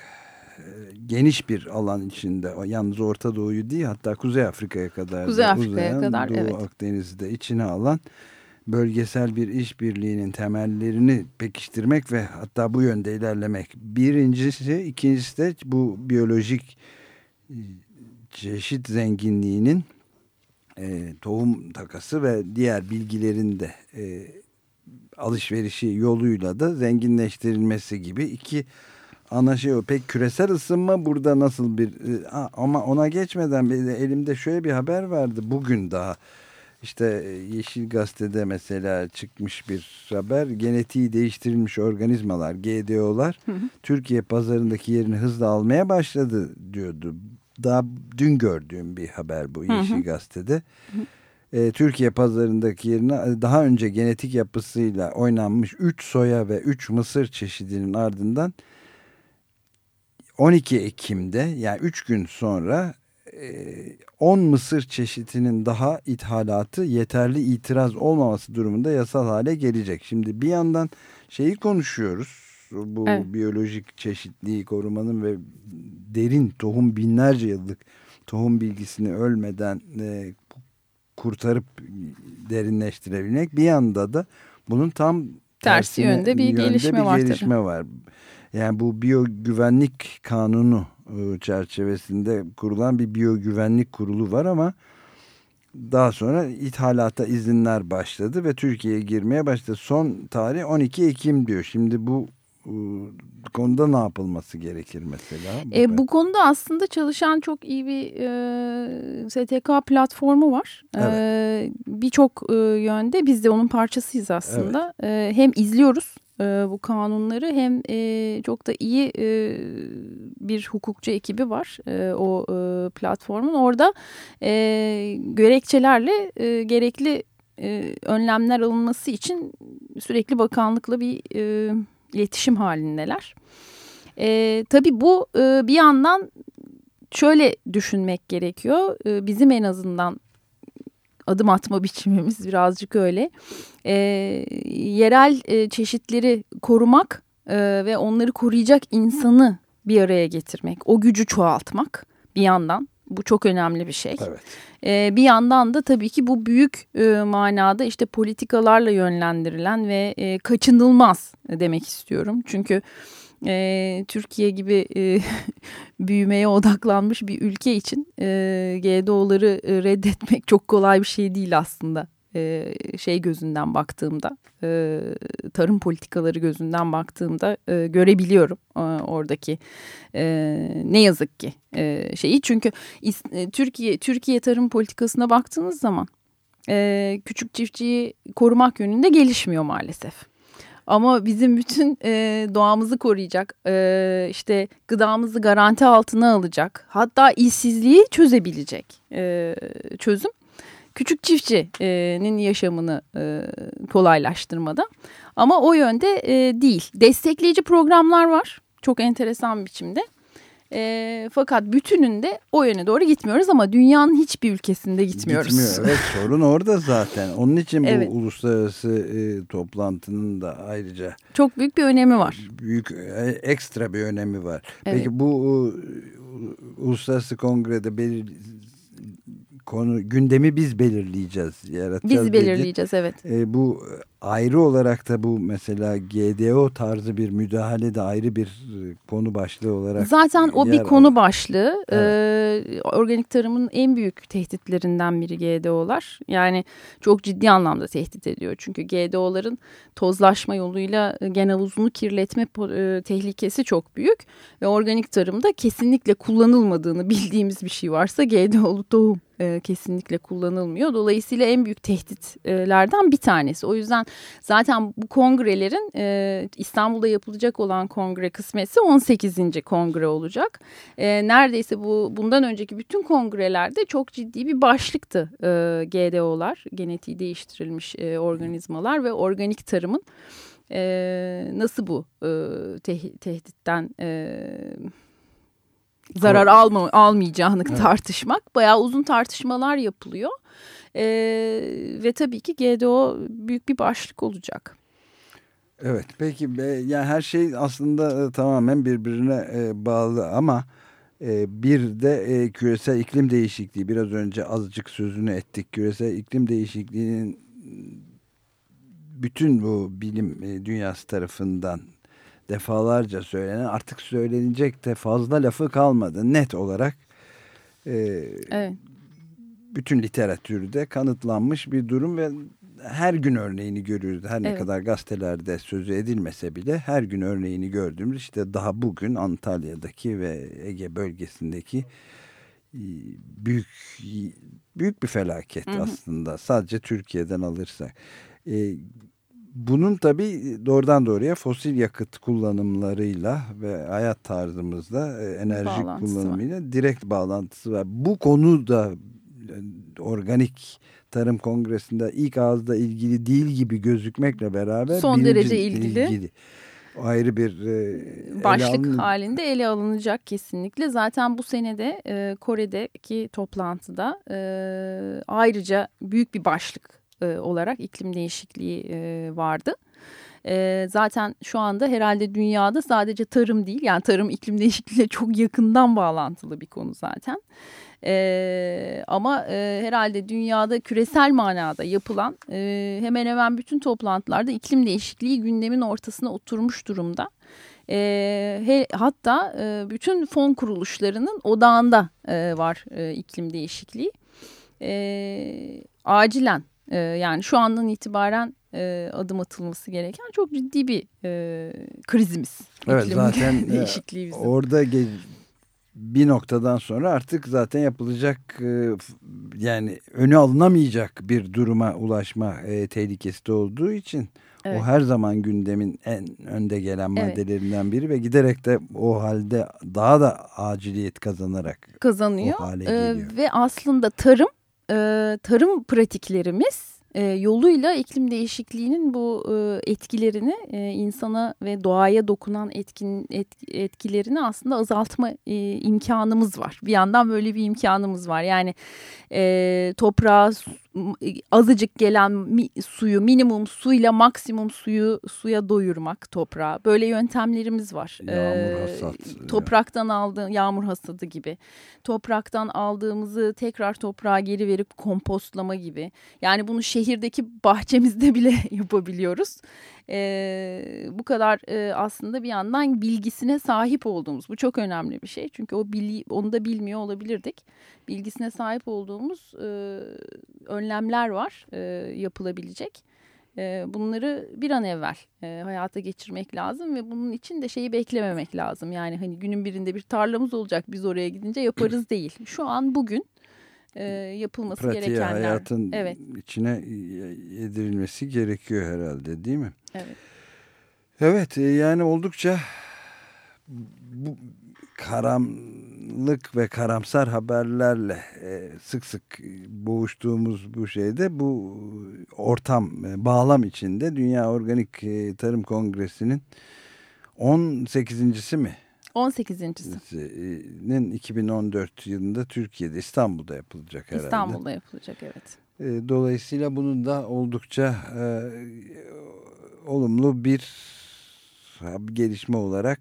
e, geniş bir alan içinde yalnız Orta Doğu'yu değil hatta Kuzey Afrika'ya kadar Kuzey Afrika'ya kadar Doğu evet. Akdeniz'i de içine alan bölgesel bir işbirliğinin temellerini pekiştirmek ve hatta bu yönde ilerlemek. Birincisi, ikincisi de bu biyolojik e, çeşit zenginliğinin e, tohum takası ve diğer bilgilerin de e, alışverişi yoluyla da zenginleştirilmesi gibi iki ana şey o. Pek küresel ısınma burada nasıl bir e, ama ona geçmeden elimde şöyle bir haber vardı bugün daha. İşte e, Yeşil Gazete'de mesela çıkmış bir haber. Genetiği değiştirilmiş organizmalar, GDO'lar hı hı. Türkiye pazarındaki yerini hızla almaya başladı diyordu. Daha dün gördüğüm bir haber bu Yeşil hı hı. Gazete'de. Hı hı e, Türkiye pazarındaki yerine e, daha önce genetik yapısıyla oynanmış 3 soya ve 3 mısır çeşidinin ardından 12 Ekim'de yani 3 gün sonra 10 e, mısır çeşitinin daha ithalatı yeterli itiraz olmaması durumunda yasal hale gelecek. Şimdi bir yandan şeyi konuşuyoruz. Bu evet. biyolojik çeşitliği korumanın ve derin tohum binlerce yıllık tohum bilgisini ölmeden e, kurtarıp derinleştirebilmek bir yanda da bunun tam tersi yönde bir yönde gelişme, bir var, gelişme tabii. var. Yani bu biyo güvenlik kanunu e, çerçevesinde kurulan bir biyo güvenlik kurulu var ama daha sonra ithalata izinler başladı ve Türkiye'ye girmeye başladı. Son tarih 12 Ekim diyor. Şimdi bu konuda ne yapılması gerekir mesela? E, bu konuda aslında çalışan çok iyi bir e, STK platformu var. E, evet. E, Birçok e, yönde biz de onun parçasıyız aslında. Evet. E, hem izliyoruz e, bu kanunları hem e, çok da iyi e, bir hukukçu ekibi var e, o e, platformun. Orada e, gerekçelerle e, gerekli e, önlemler alınması için sürekli bakanlıkla bir... E, iletişim halindeler. E, tabii bu e, bir yandan şöyle düşünmek gerekiyor. E, bizim en azından adım atma biçimimiz birazcık öyle. E, yerel e, çeşitleri korumak e, ve onları koruyacak insanı bir araya getirmek, o gücü çoğaltmak bir yandan bu çok önemli bir şey. Evet. E, bir yandan da tabii ki bu büyük e, manada işte politikalarla yönlendirilen ve e, kaçınılmaz demek istiyorum. Çünkü e, Türkiye gibi e, büyümeye odaklanmış bir ülke için e, GDO'ları reddetmek çok kolay bir şey değil aslında. E, şey gözünden baktığımda, e, tarım politikaları gözünden baktığımda e, görebiliyorum oradaki ne yazık ki şeyi. Çünkü Türkiye Türkiye tarım politikasına baktığınız zaman küçük çiftçiyi korumak yönünde gelişmiyor maalesef. Ama bizim bütün e, doğamızı koruyacak, e, işte gıdamızı garanti altına alacak, hatta işsizliği çözebilecek e, çözüm küçük çiftçinin yaşamını e, kolaylaştırmada. Ama o yönde e, değil. Destekleyici programlar var çok enteresan biçimde. E, fakat bütününde o yöne doğru gitmiyoruz ama dünyanın hiçbir ülkesinde gitmiyoruz. Gitmiyor. Evet sorun orada zaten. Onun için bu Evet. uluslararası e, toplantının da ayrıca Çok büyük bir önemi var. büyük e, ekstra bir önemi var. Evet. Peki bu e, uluslararası kongrede belir konu gündemi biz belirleyeceğiz, yaratacağız. Biz dedi. belirleyeceğiz evet. E, bu ayrı olarak da bu mesela GDO tarzı bir müdahale de ayrı bir e, konu başlığı olarak Zaten o bir konu başlığı. Ee, organik tarımın en büyük tehditlerinden biri GDO'lar. Yani çok ciddi anlamda tehdit ediyor. Çünkü GDO'ların tozlaşma yoluyla e, gen havuzunu kirletme e, tehlikesi çok büyük. Ve organik tarımda kesinlikle kullanılmadığını bildiğimiz bir şey varsa GDO'lu tohum e, kesinlikle kullanılmıyor. Dolayısıyla en büyük tehditlerden bir tanesi. O yüzden zaten bu kongrelerin e, İstanbul'da yapılacak olan kongre kısmetse 18. kongre olacak. E, neredeyse bu bundan önceki bütün kongrelerde çok ciddi bir başlıktı e, GDO'lar, genetiği değiştirilmiş e, organizmalar ve organik tarımın e, nasıl bu e, teh- tehditten e, zarar alma, almayacağını tartışmak. Bayağı uzun tartışmalar yapılıyor. E, ve tabii ki GDO büyük bir başlık olacak. Evet peki be- yani her şey aslında e, tamamen birbirine e, bağlı ama e, bir de küresel iklim değişikliği biraz önce azıcık sözünü ettik. Küresel iklim değişikliğinin bütün bu bilim dünyası tarafından defalarca söylenen artık söylenecek de fazla lafı kalmadı net olarak. Evet. Bütün literatürde kanıtlanmış bir durum ve her gün örneğini görüyoruz. Her ne Evet. kadar gazetelerde sözü edilmese bile her gün örneğini gördüğümüz işte daha bugün Antalya'daki ve Ege bölgesindeki e, büyük büyük bir felaket Hı hı. aslında. Sadece Türkiye'den alırsak. E, bunun tabii doğrudan doğruya fosil yakıt kullanımlarıyla ve hayat tarzımızda e, enerji var. kullanımıyla direkt bağlantısı var. Bu konu da organik tarım kongresinde ilk ağızda ilgili değil gibi gözükmekle beraber Son derece ilgili. O ayrı bir e, ele başlık alın- halinde ele alınacak kesinlikle. Zaten bu senede e, Kore'deki toplantıda e, ayrıca büyük bir başlık e, olarak iklim değişikliği e, vardı. E, zaten şu anda herhalde dünyada sadece tarım değil yani tarım iklim değişikliğiyle çok yakından bağlantılı bir konu zaten. E, ama e, herhalde dünyada küresel manada yapılan e, hemen hemen bütün toplantılarda iklim değişikliği gündemin ortasına oturmuş durumda. E, he, hatta e, bütün fon kuruluşlarının odağında e, var e, iklim değişikliği. E, acilen e, yani şu andan itibaren e, adım atılması gereken çok ciddi bir e, krizimiz. Evet İklim zaten e, değişikliği bizim. orada bir noktadan sonra artık zaten yapılacak e, yani önü alınamayacak bir duruma ulaşma e, tehlikesi de olduğu için Evet. o her zaman gündemin en önde gelen Evet. maddelerinden biri ve giderek de o halde daha da aciliyet kazanarak kazanıyor. Ee, ve aslında tarım, e, tarım pratiklerimiz e, yoluyla iklim değişikliğinin bu e, etkilerini e, insana ve doğaya dokunan etkin et- etkilerini aslında azaltma e, imkanımız var. Bir yandan böyle bir imkanımız var. Yani e, toprağa azıcık gelen mi, suyu minimum suyla maksimum suyu suya doyurmak toprağa. Böyle yöntemlerimiz var. Yağmur hasat. Topraktan aldığı yağmur hasadı gibi. Topraktan aldığımızı tekrar toprağa geri verip kompostlama gibi. Yani bunu şehirdeki bahçemizde bile yapabiliyoruz. E, bu kadar e, aslında bir yandan bilgisine sahip olduğumuz bu çok önemli bir şey. Çünkü o bilgi, onu da bilmiyor olabilirdik. Bilgisine sahip olduğumuz e, önlemler var e, yapılabilecek. E, bunları bir an evvel e, hayata geçirmek lazım ve bunun için de şeyi beklememek lazım. Yani hani günün birinde bir tarlamız olacak biz oraya gidince yaparız değil. Şu an bugün e, yapılması Pratiğe, gerekenler. hayatın Evet. içine yedirilmesi gerekiyor herhalde değil mi? Evet. Evet e, yani oldukça bu karanlık ve karamsar haberlerle e, sık sık boğuştuğumuz bu şeyde bu ortam e, bağlam içinde Dünya Organik Tarım Kongresi'nin 18.si mi? 18.si. 2014 yılında Türkiye'de İstanbul'da yapılacak herhalde. İstanbul'da yapılacak evet. Dolayısıyla bunun da oldukça olumlu bir gelişme olarak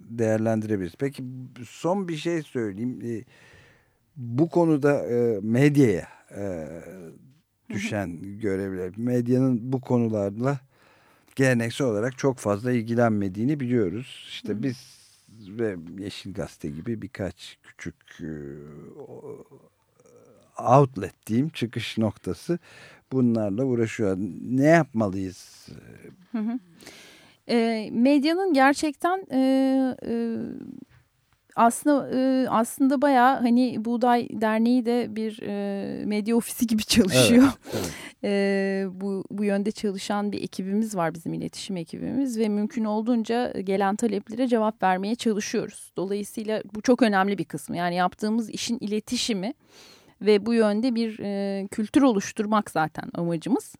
değerlendirebiliriz. Peki son bir şey söyleyeyim. E, bu konuda e, medyaya e, düşen görevler, medyanın bu konularla geleneksel olarak çok fazla ilgilenmediğini biliyoruz. İşte biz ve Yeşil Gazete gibi birkaç küçük outlet diyeyim çıkış noktası bunlarla uğraşıyor. Ne yapmalıyız? Hı hı. E, medyanın gerçekten e, e, aslında e, aslında bayağı hani Buğday Derneği de bir e, medya ofisi gibi çalışıyor. Evet, evet. E, bu bu yönde çalışan bir ekibimiz var bizim iletişim ekibimiz ve mümkün olduğunca gelen taleplere cevap vermeye çalışıyoruz. Dolayısıyla bu çok önemli bir kısmı. Yani yaptığımız işin iletişimi ve bu yönde bir e, kültür oluşturmak zaten amacımız.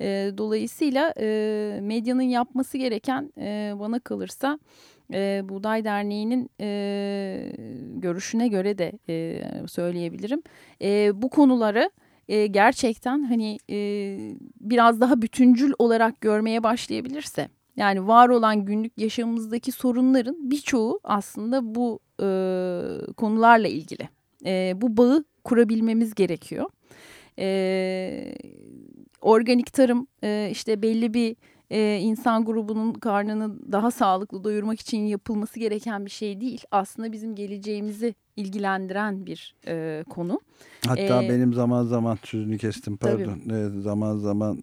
E, dolayısıyla e, medyanın yapması gereken e, bana kalırsa e, Buğday Derneği'nin e, görüşüne göre de e, söyleyebilirim. E, bu konuları e, gerçekten hani e, biraz daha bütüncül olarak görmeye başlayabilirse yani var olan günlük yaşamımızdaki sorunların birçoğu aslında bu e, konularla ilgili. E, bu bağı kurabilmemiz gerekiyor. E, organik tarım e, işte belli bir e, insan grubunun karnını daha sağlıklı doyurmak için yapılması gereken bir şey değil. Aslında bizim geleceğimizi ilgilendiren bir e, konu. Hatta ee, benim zaman zaman sözünü kestim pardon. Tabii. zaman zaman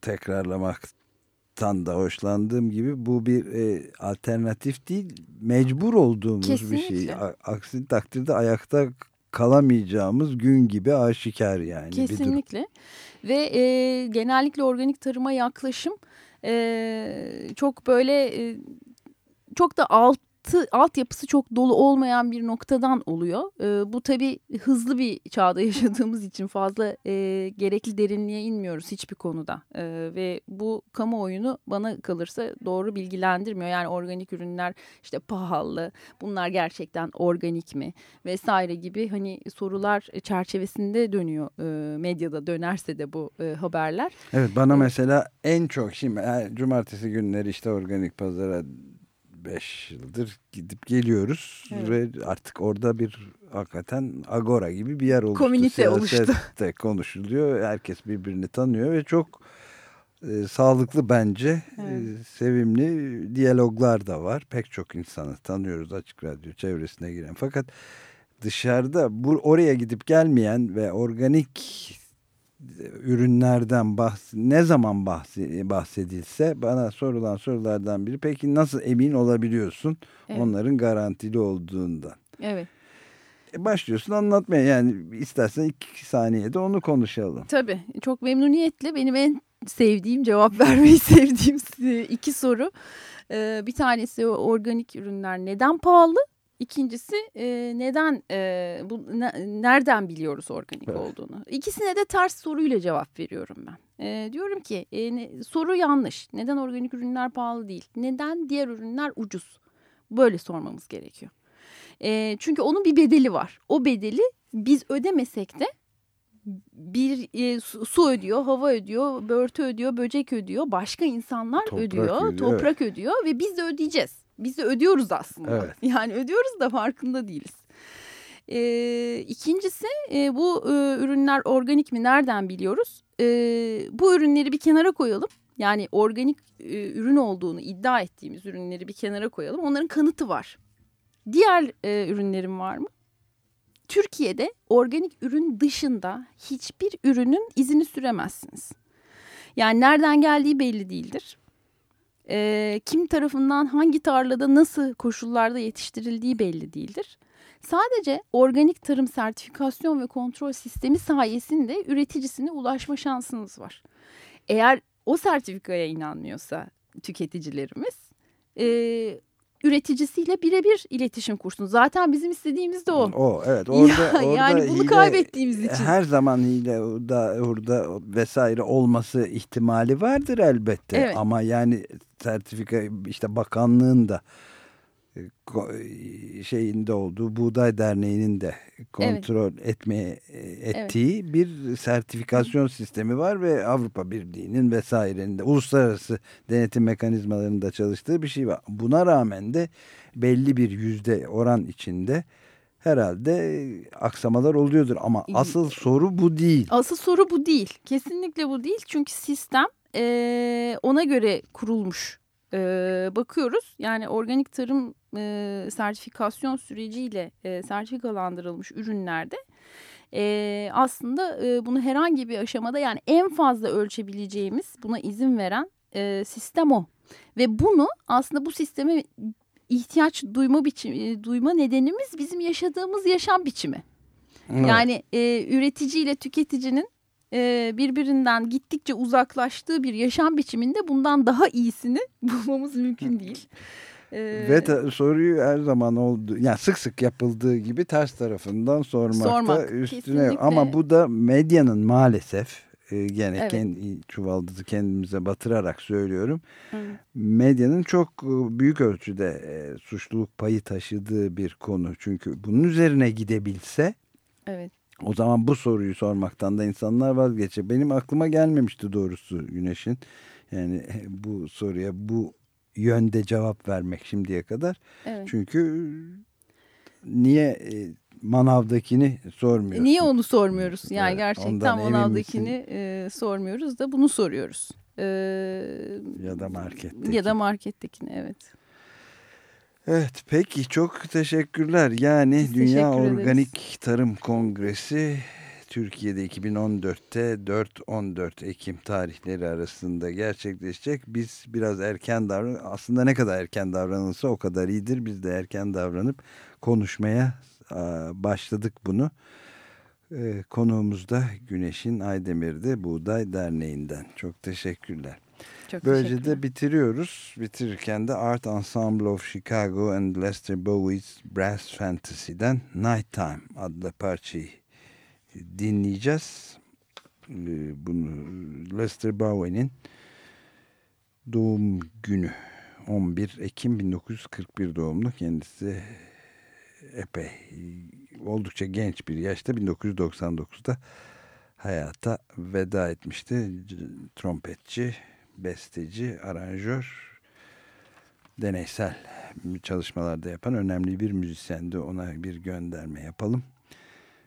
tekrarlamaktan da hoşlandığım gibi bu bir e, alternatif değil mecbur olduğumuz Kesinlikle. bir şey. Aksi takdirde ayakta kalamayacağımız gün gibi aşikar yani. Kesinlikle. Ve e, genellikle organik tarıma yaklaşım e, çok böyle e, çok da alt altı, altyapısı çok dolu olmayan bir noktadan oluyor. E, bu tabii hızlı bir çağda yaşadığımız için fazla e, gerekli derinliğe inmiyoruz hiçbir konuda. E, ve bu kamuoyunu bana kalırsa doğru bilgilendirmiyor. Yani organik ürünler işte pahalı, bunlar gerçekten organik mi vesaire gibi hani sorular çerçevesinde dönüyor e, medyada dönerse de bu e, haberler. Evet bana mesela en çok şimdi yani cumartesi günleri işte organik pazara 5 yıldır gidip geliyoruz evet. ve artık orada bir hakikaten agora gibi bir yer oluştu. Komünite oluştu. konuşuluyor. Herkes birbirini tanıyor ve çok e, sağlıklı bence. Evet. E, sevimli diyaloglar da var. Pek çok insanı tanıyoruz açık radyo çevresine giren. Fakat dışarıda bu oraya gidip gelmeyen ve organik ürünlerden bahs ne zaman bahsedilse bana sorulan sorulardan biri peki nasıl emin olabiliyorsun evet. onların garantili olduğundan. Evet. E başlıyorsun anlatmaya yani istersen iki saniyede onu konuşalım. Tabii çok memnuniyetle benim en sevdiğim cevap vermeyi sevdiğim iki soru. Bir tanesi organik ürünler neden pahalı? İkincisi e, neden e, bu ne, nereden biliyoruz organik evet. olduğunu? İkisine de ters soruyla cevap veriyorum ben. E, diyorum ki e, ne, soru yanlış. Neden organik ürünler pahalı değil? Neden diğer ürünler ucuz? Böyle sormamız gerekiyor. E, çünkü onun bir bedeli var. O bedeli biz ödemesek de bir e, su, su ödüyor, hava ödüyor, börtü ödüyor, böcek ödüyor, başka insanlar Toprak ödüyor, ödüyor, toprak ödüyor ve biz de ödeyeceğiz. Biz de ödüyoruz aslında. Evet. Yani ödüyoruz da farkında değiliz. E, ikincisi e, bu e, ürünler organik mi nereden biliyoruz? E, bu ürünleri bir kenara koyalım. Yani organik e, ürün olduğunu iddia ettiğimiz ürünleri bir kenara koyalım. Onların kanıtı var. Diğer e, ürünlerin var mı? Türkiye'de organik ürün dışında hiçbir ürünün izini süremezsiniz. Yani nereden geldiği belli değildir. E, kim tarafından hangi tarlada nasıl koşullarda yetiştirildiği belli değildir. Sadece organik tarım sertifikasyon ve kontrol sistemi sayesinde üreticisine ulaşma şansınız var. Eğer o sertifikaya inanmıyorsa tüketicilerimiz e, üreticisiyle birebir iletişim kursun. Zaten bizim istediğimiz de o. O evet orada, Ya, orada yani bunu hile- kaybettiğimiz için. Her zaman hile orada, orada vesaire olması ihtimali vardır elbette. Evet. Ama yani sertifika işte bakanlığın da şeyinde olduğu Buğday Derneği'nin de kontrol etmeye e, ettiği bir sertifikasyon sistemi var ve Avrupa Birliği'nin vesairenin de uluslararası denetim mekanizmalarında çalıştığı bir şey var. Buna rağmen de belli bir yüzde oran içinde herhalde aksamalar oluyordur ama asıl soru bu değil. Asıl soru bu değil. Kesinlikle bu değil. Çünkü sistem eee, ona göre kurulmuş. Eee, bakıyoruz yani organik tarım eee, sertifikasyon süreciyle eee, sertifikalandırılmış ürünlerde eee, aslında eee, bunu herhangi bir aşamada yani en fazla ölçebileceğimiz buna izin veren eee, sistem o. Ve bunu aslında bu sisteme ihtiyaç duyma biçimi, duyma nedenimiz bizim yaşadığımız yaşam biçimi. Yani e, üretici ile tüketicinin e, birbirinden gittikçe uzaklaştığı bir yaşam biçiminde bundan daha iyisini bulmamız mümkün değil. E, Ve soruyu her zaman oldu yani sık sık yapıldığı gibi ters tarafından sormakta Sormak, üstüne kesinlikle. ama bu da medyanın maalesef e, gene Evet. kendi çuvaldızı kendimize batırarak söylüyorum. Evet. Medyanın çok e, büyük ölçüde e, suçluluk payı taşıdığı bir konu. Çünkü bunun üzerine gidebilse evet. o zaman bu soruyu sormaktan da insanlar vazgeçer. Benim aklıma gelmemişti doğrusu Güneş'in. Yani bu soruya bu yönde cevap vermek şimdiye kadar. Evet. Çünkü niye e, manavdakini sormuyorsun? Niye onu sormuyoruz? Yani Evet, gerçekten manavdakini e, sormuyoruz da bunu soruyoruz. E, Ya da marketteki. Ya da markettekini evet. Evet peki çok teşekkürler. Yani Biz Dünya teşekkür ederiz. Organik Tarım Kongresi Türkiye'de 2014'te 4-14 Ekim tarihleri arasında gerçekleşecek. Biz biraz erken davran aslında ne kadar erken davranılsa o kadar iyidir. Biz de erken davranıp konuşmaya başladık bunu. Ee, konuğumuz da Güneş'in Aydemir'de Buğday Derneği'nden. Çok teşekkürler. Çok Böylece de bitiriyoruz. Bitirirken de Art Ensemble of Chicago and Lester Bowie's Brass Fantasy'den Nighttime adlı parçayı dinleyeceğiz. Ee, Bunu Lester Bowie'nin doğum günü 11 Ekim 1941 doğumlu kendisi epey oldukça genç bir yaşta 1999'da hayata veda etmişti. Trompetçi, besteci, aranjör, deneysel çalışmalarda yapan önemli bir müzisyendi. Ona bir gönderme yapalım.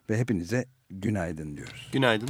Ve hepinize günaydın diyoruz. Günaydın.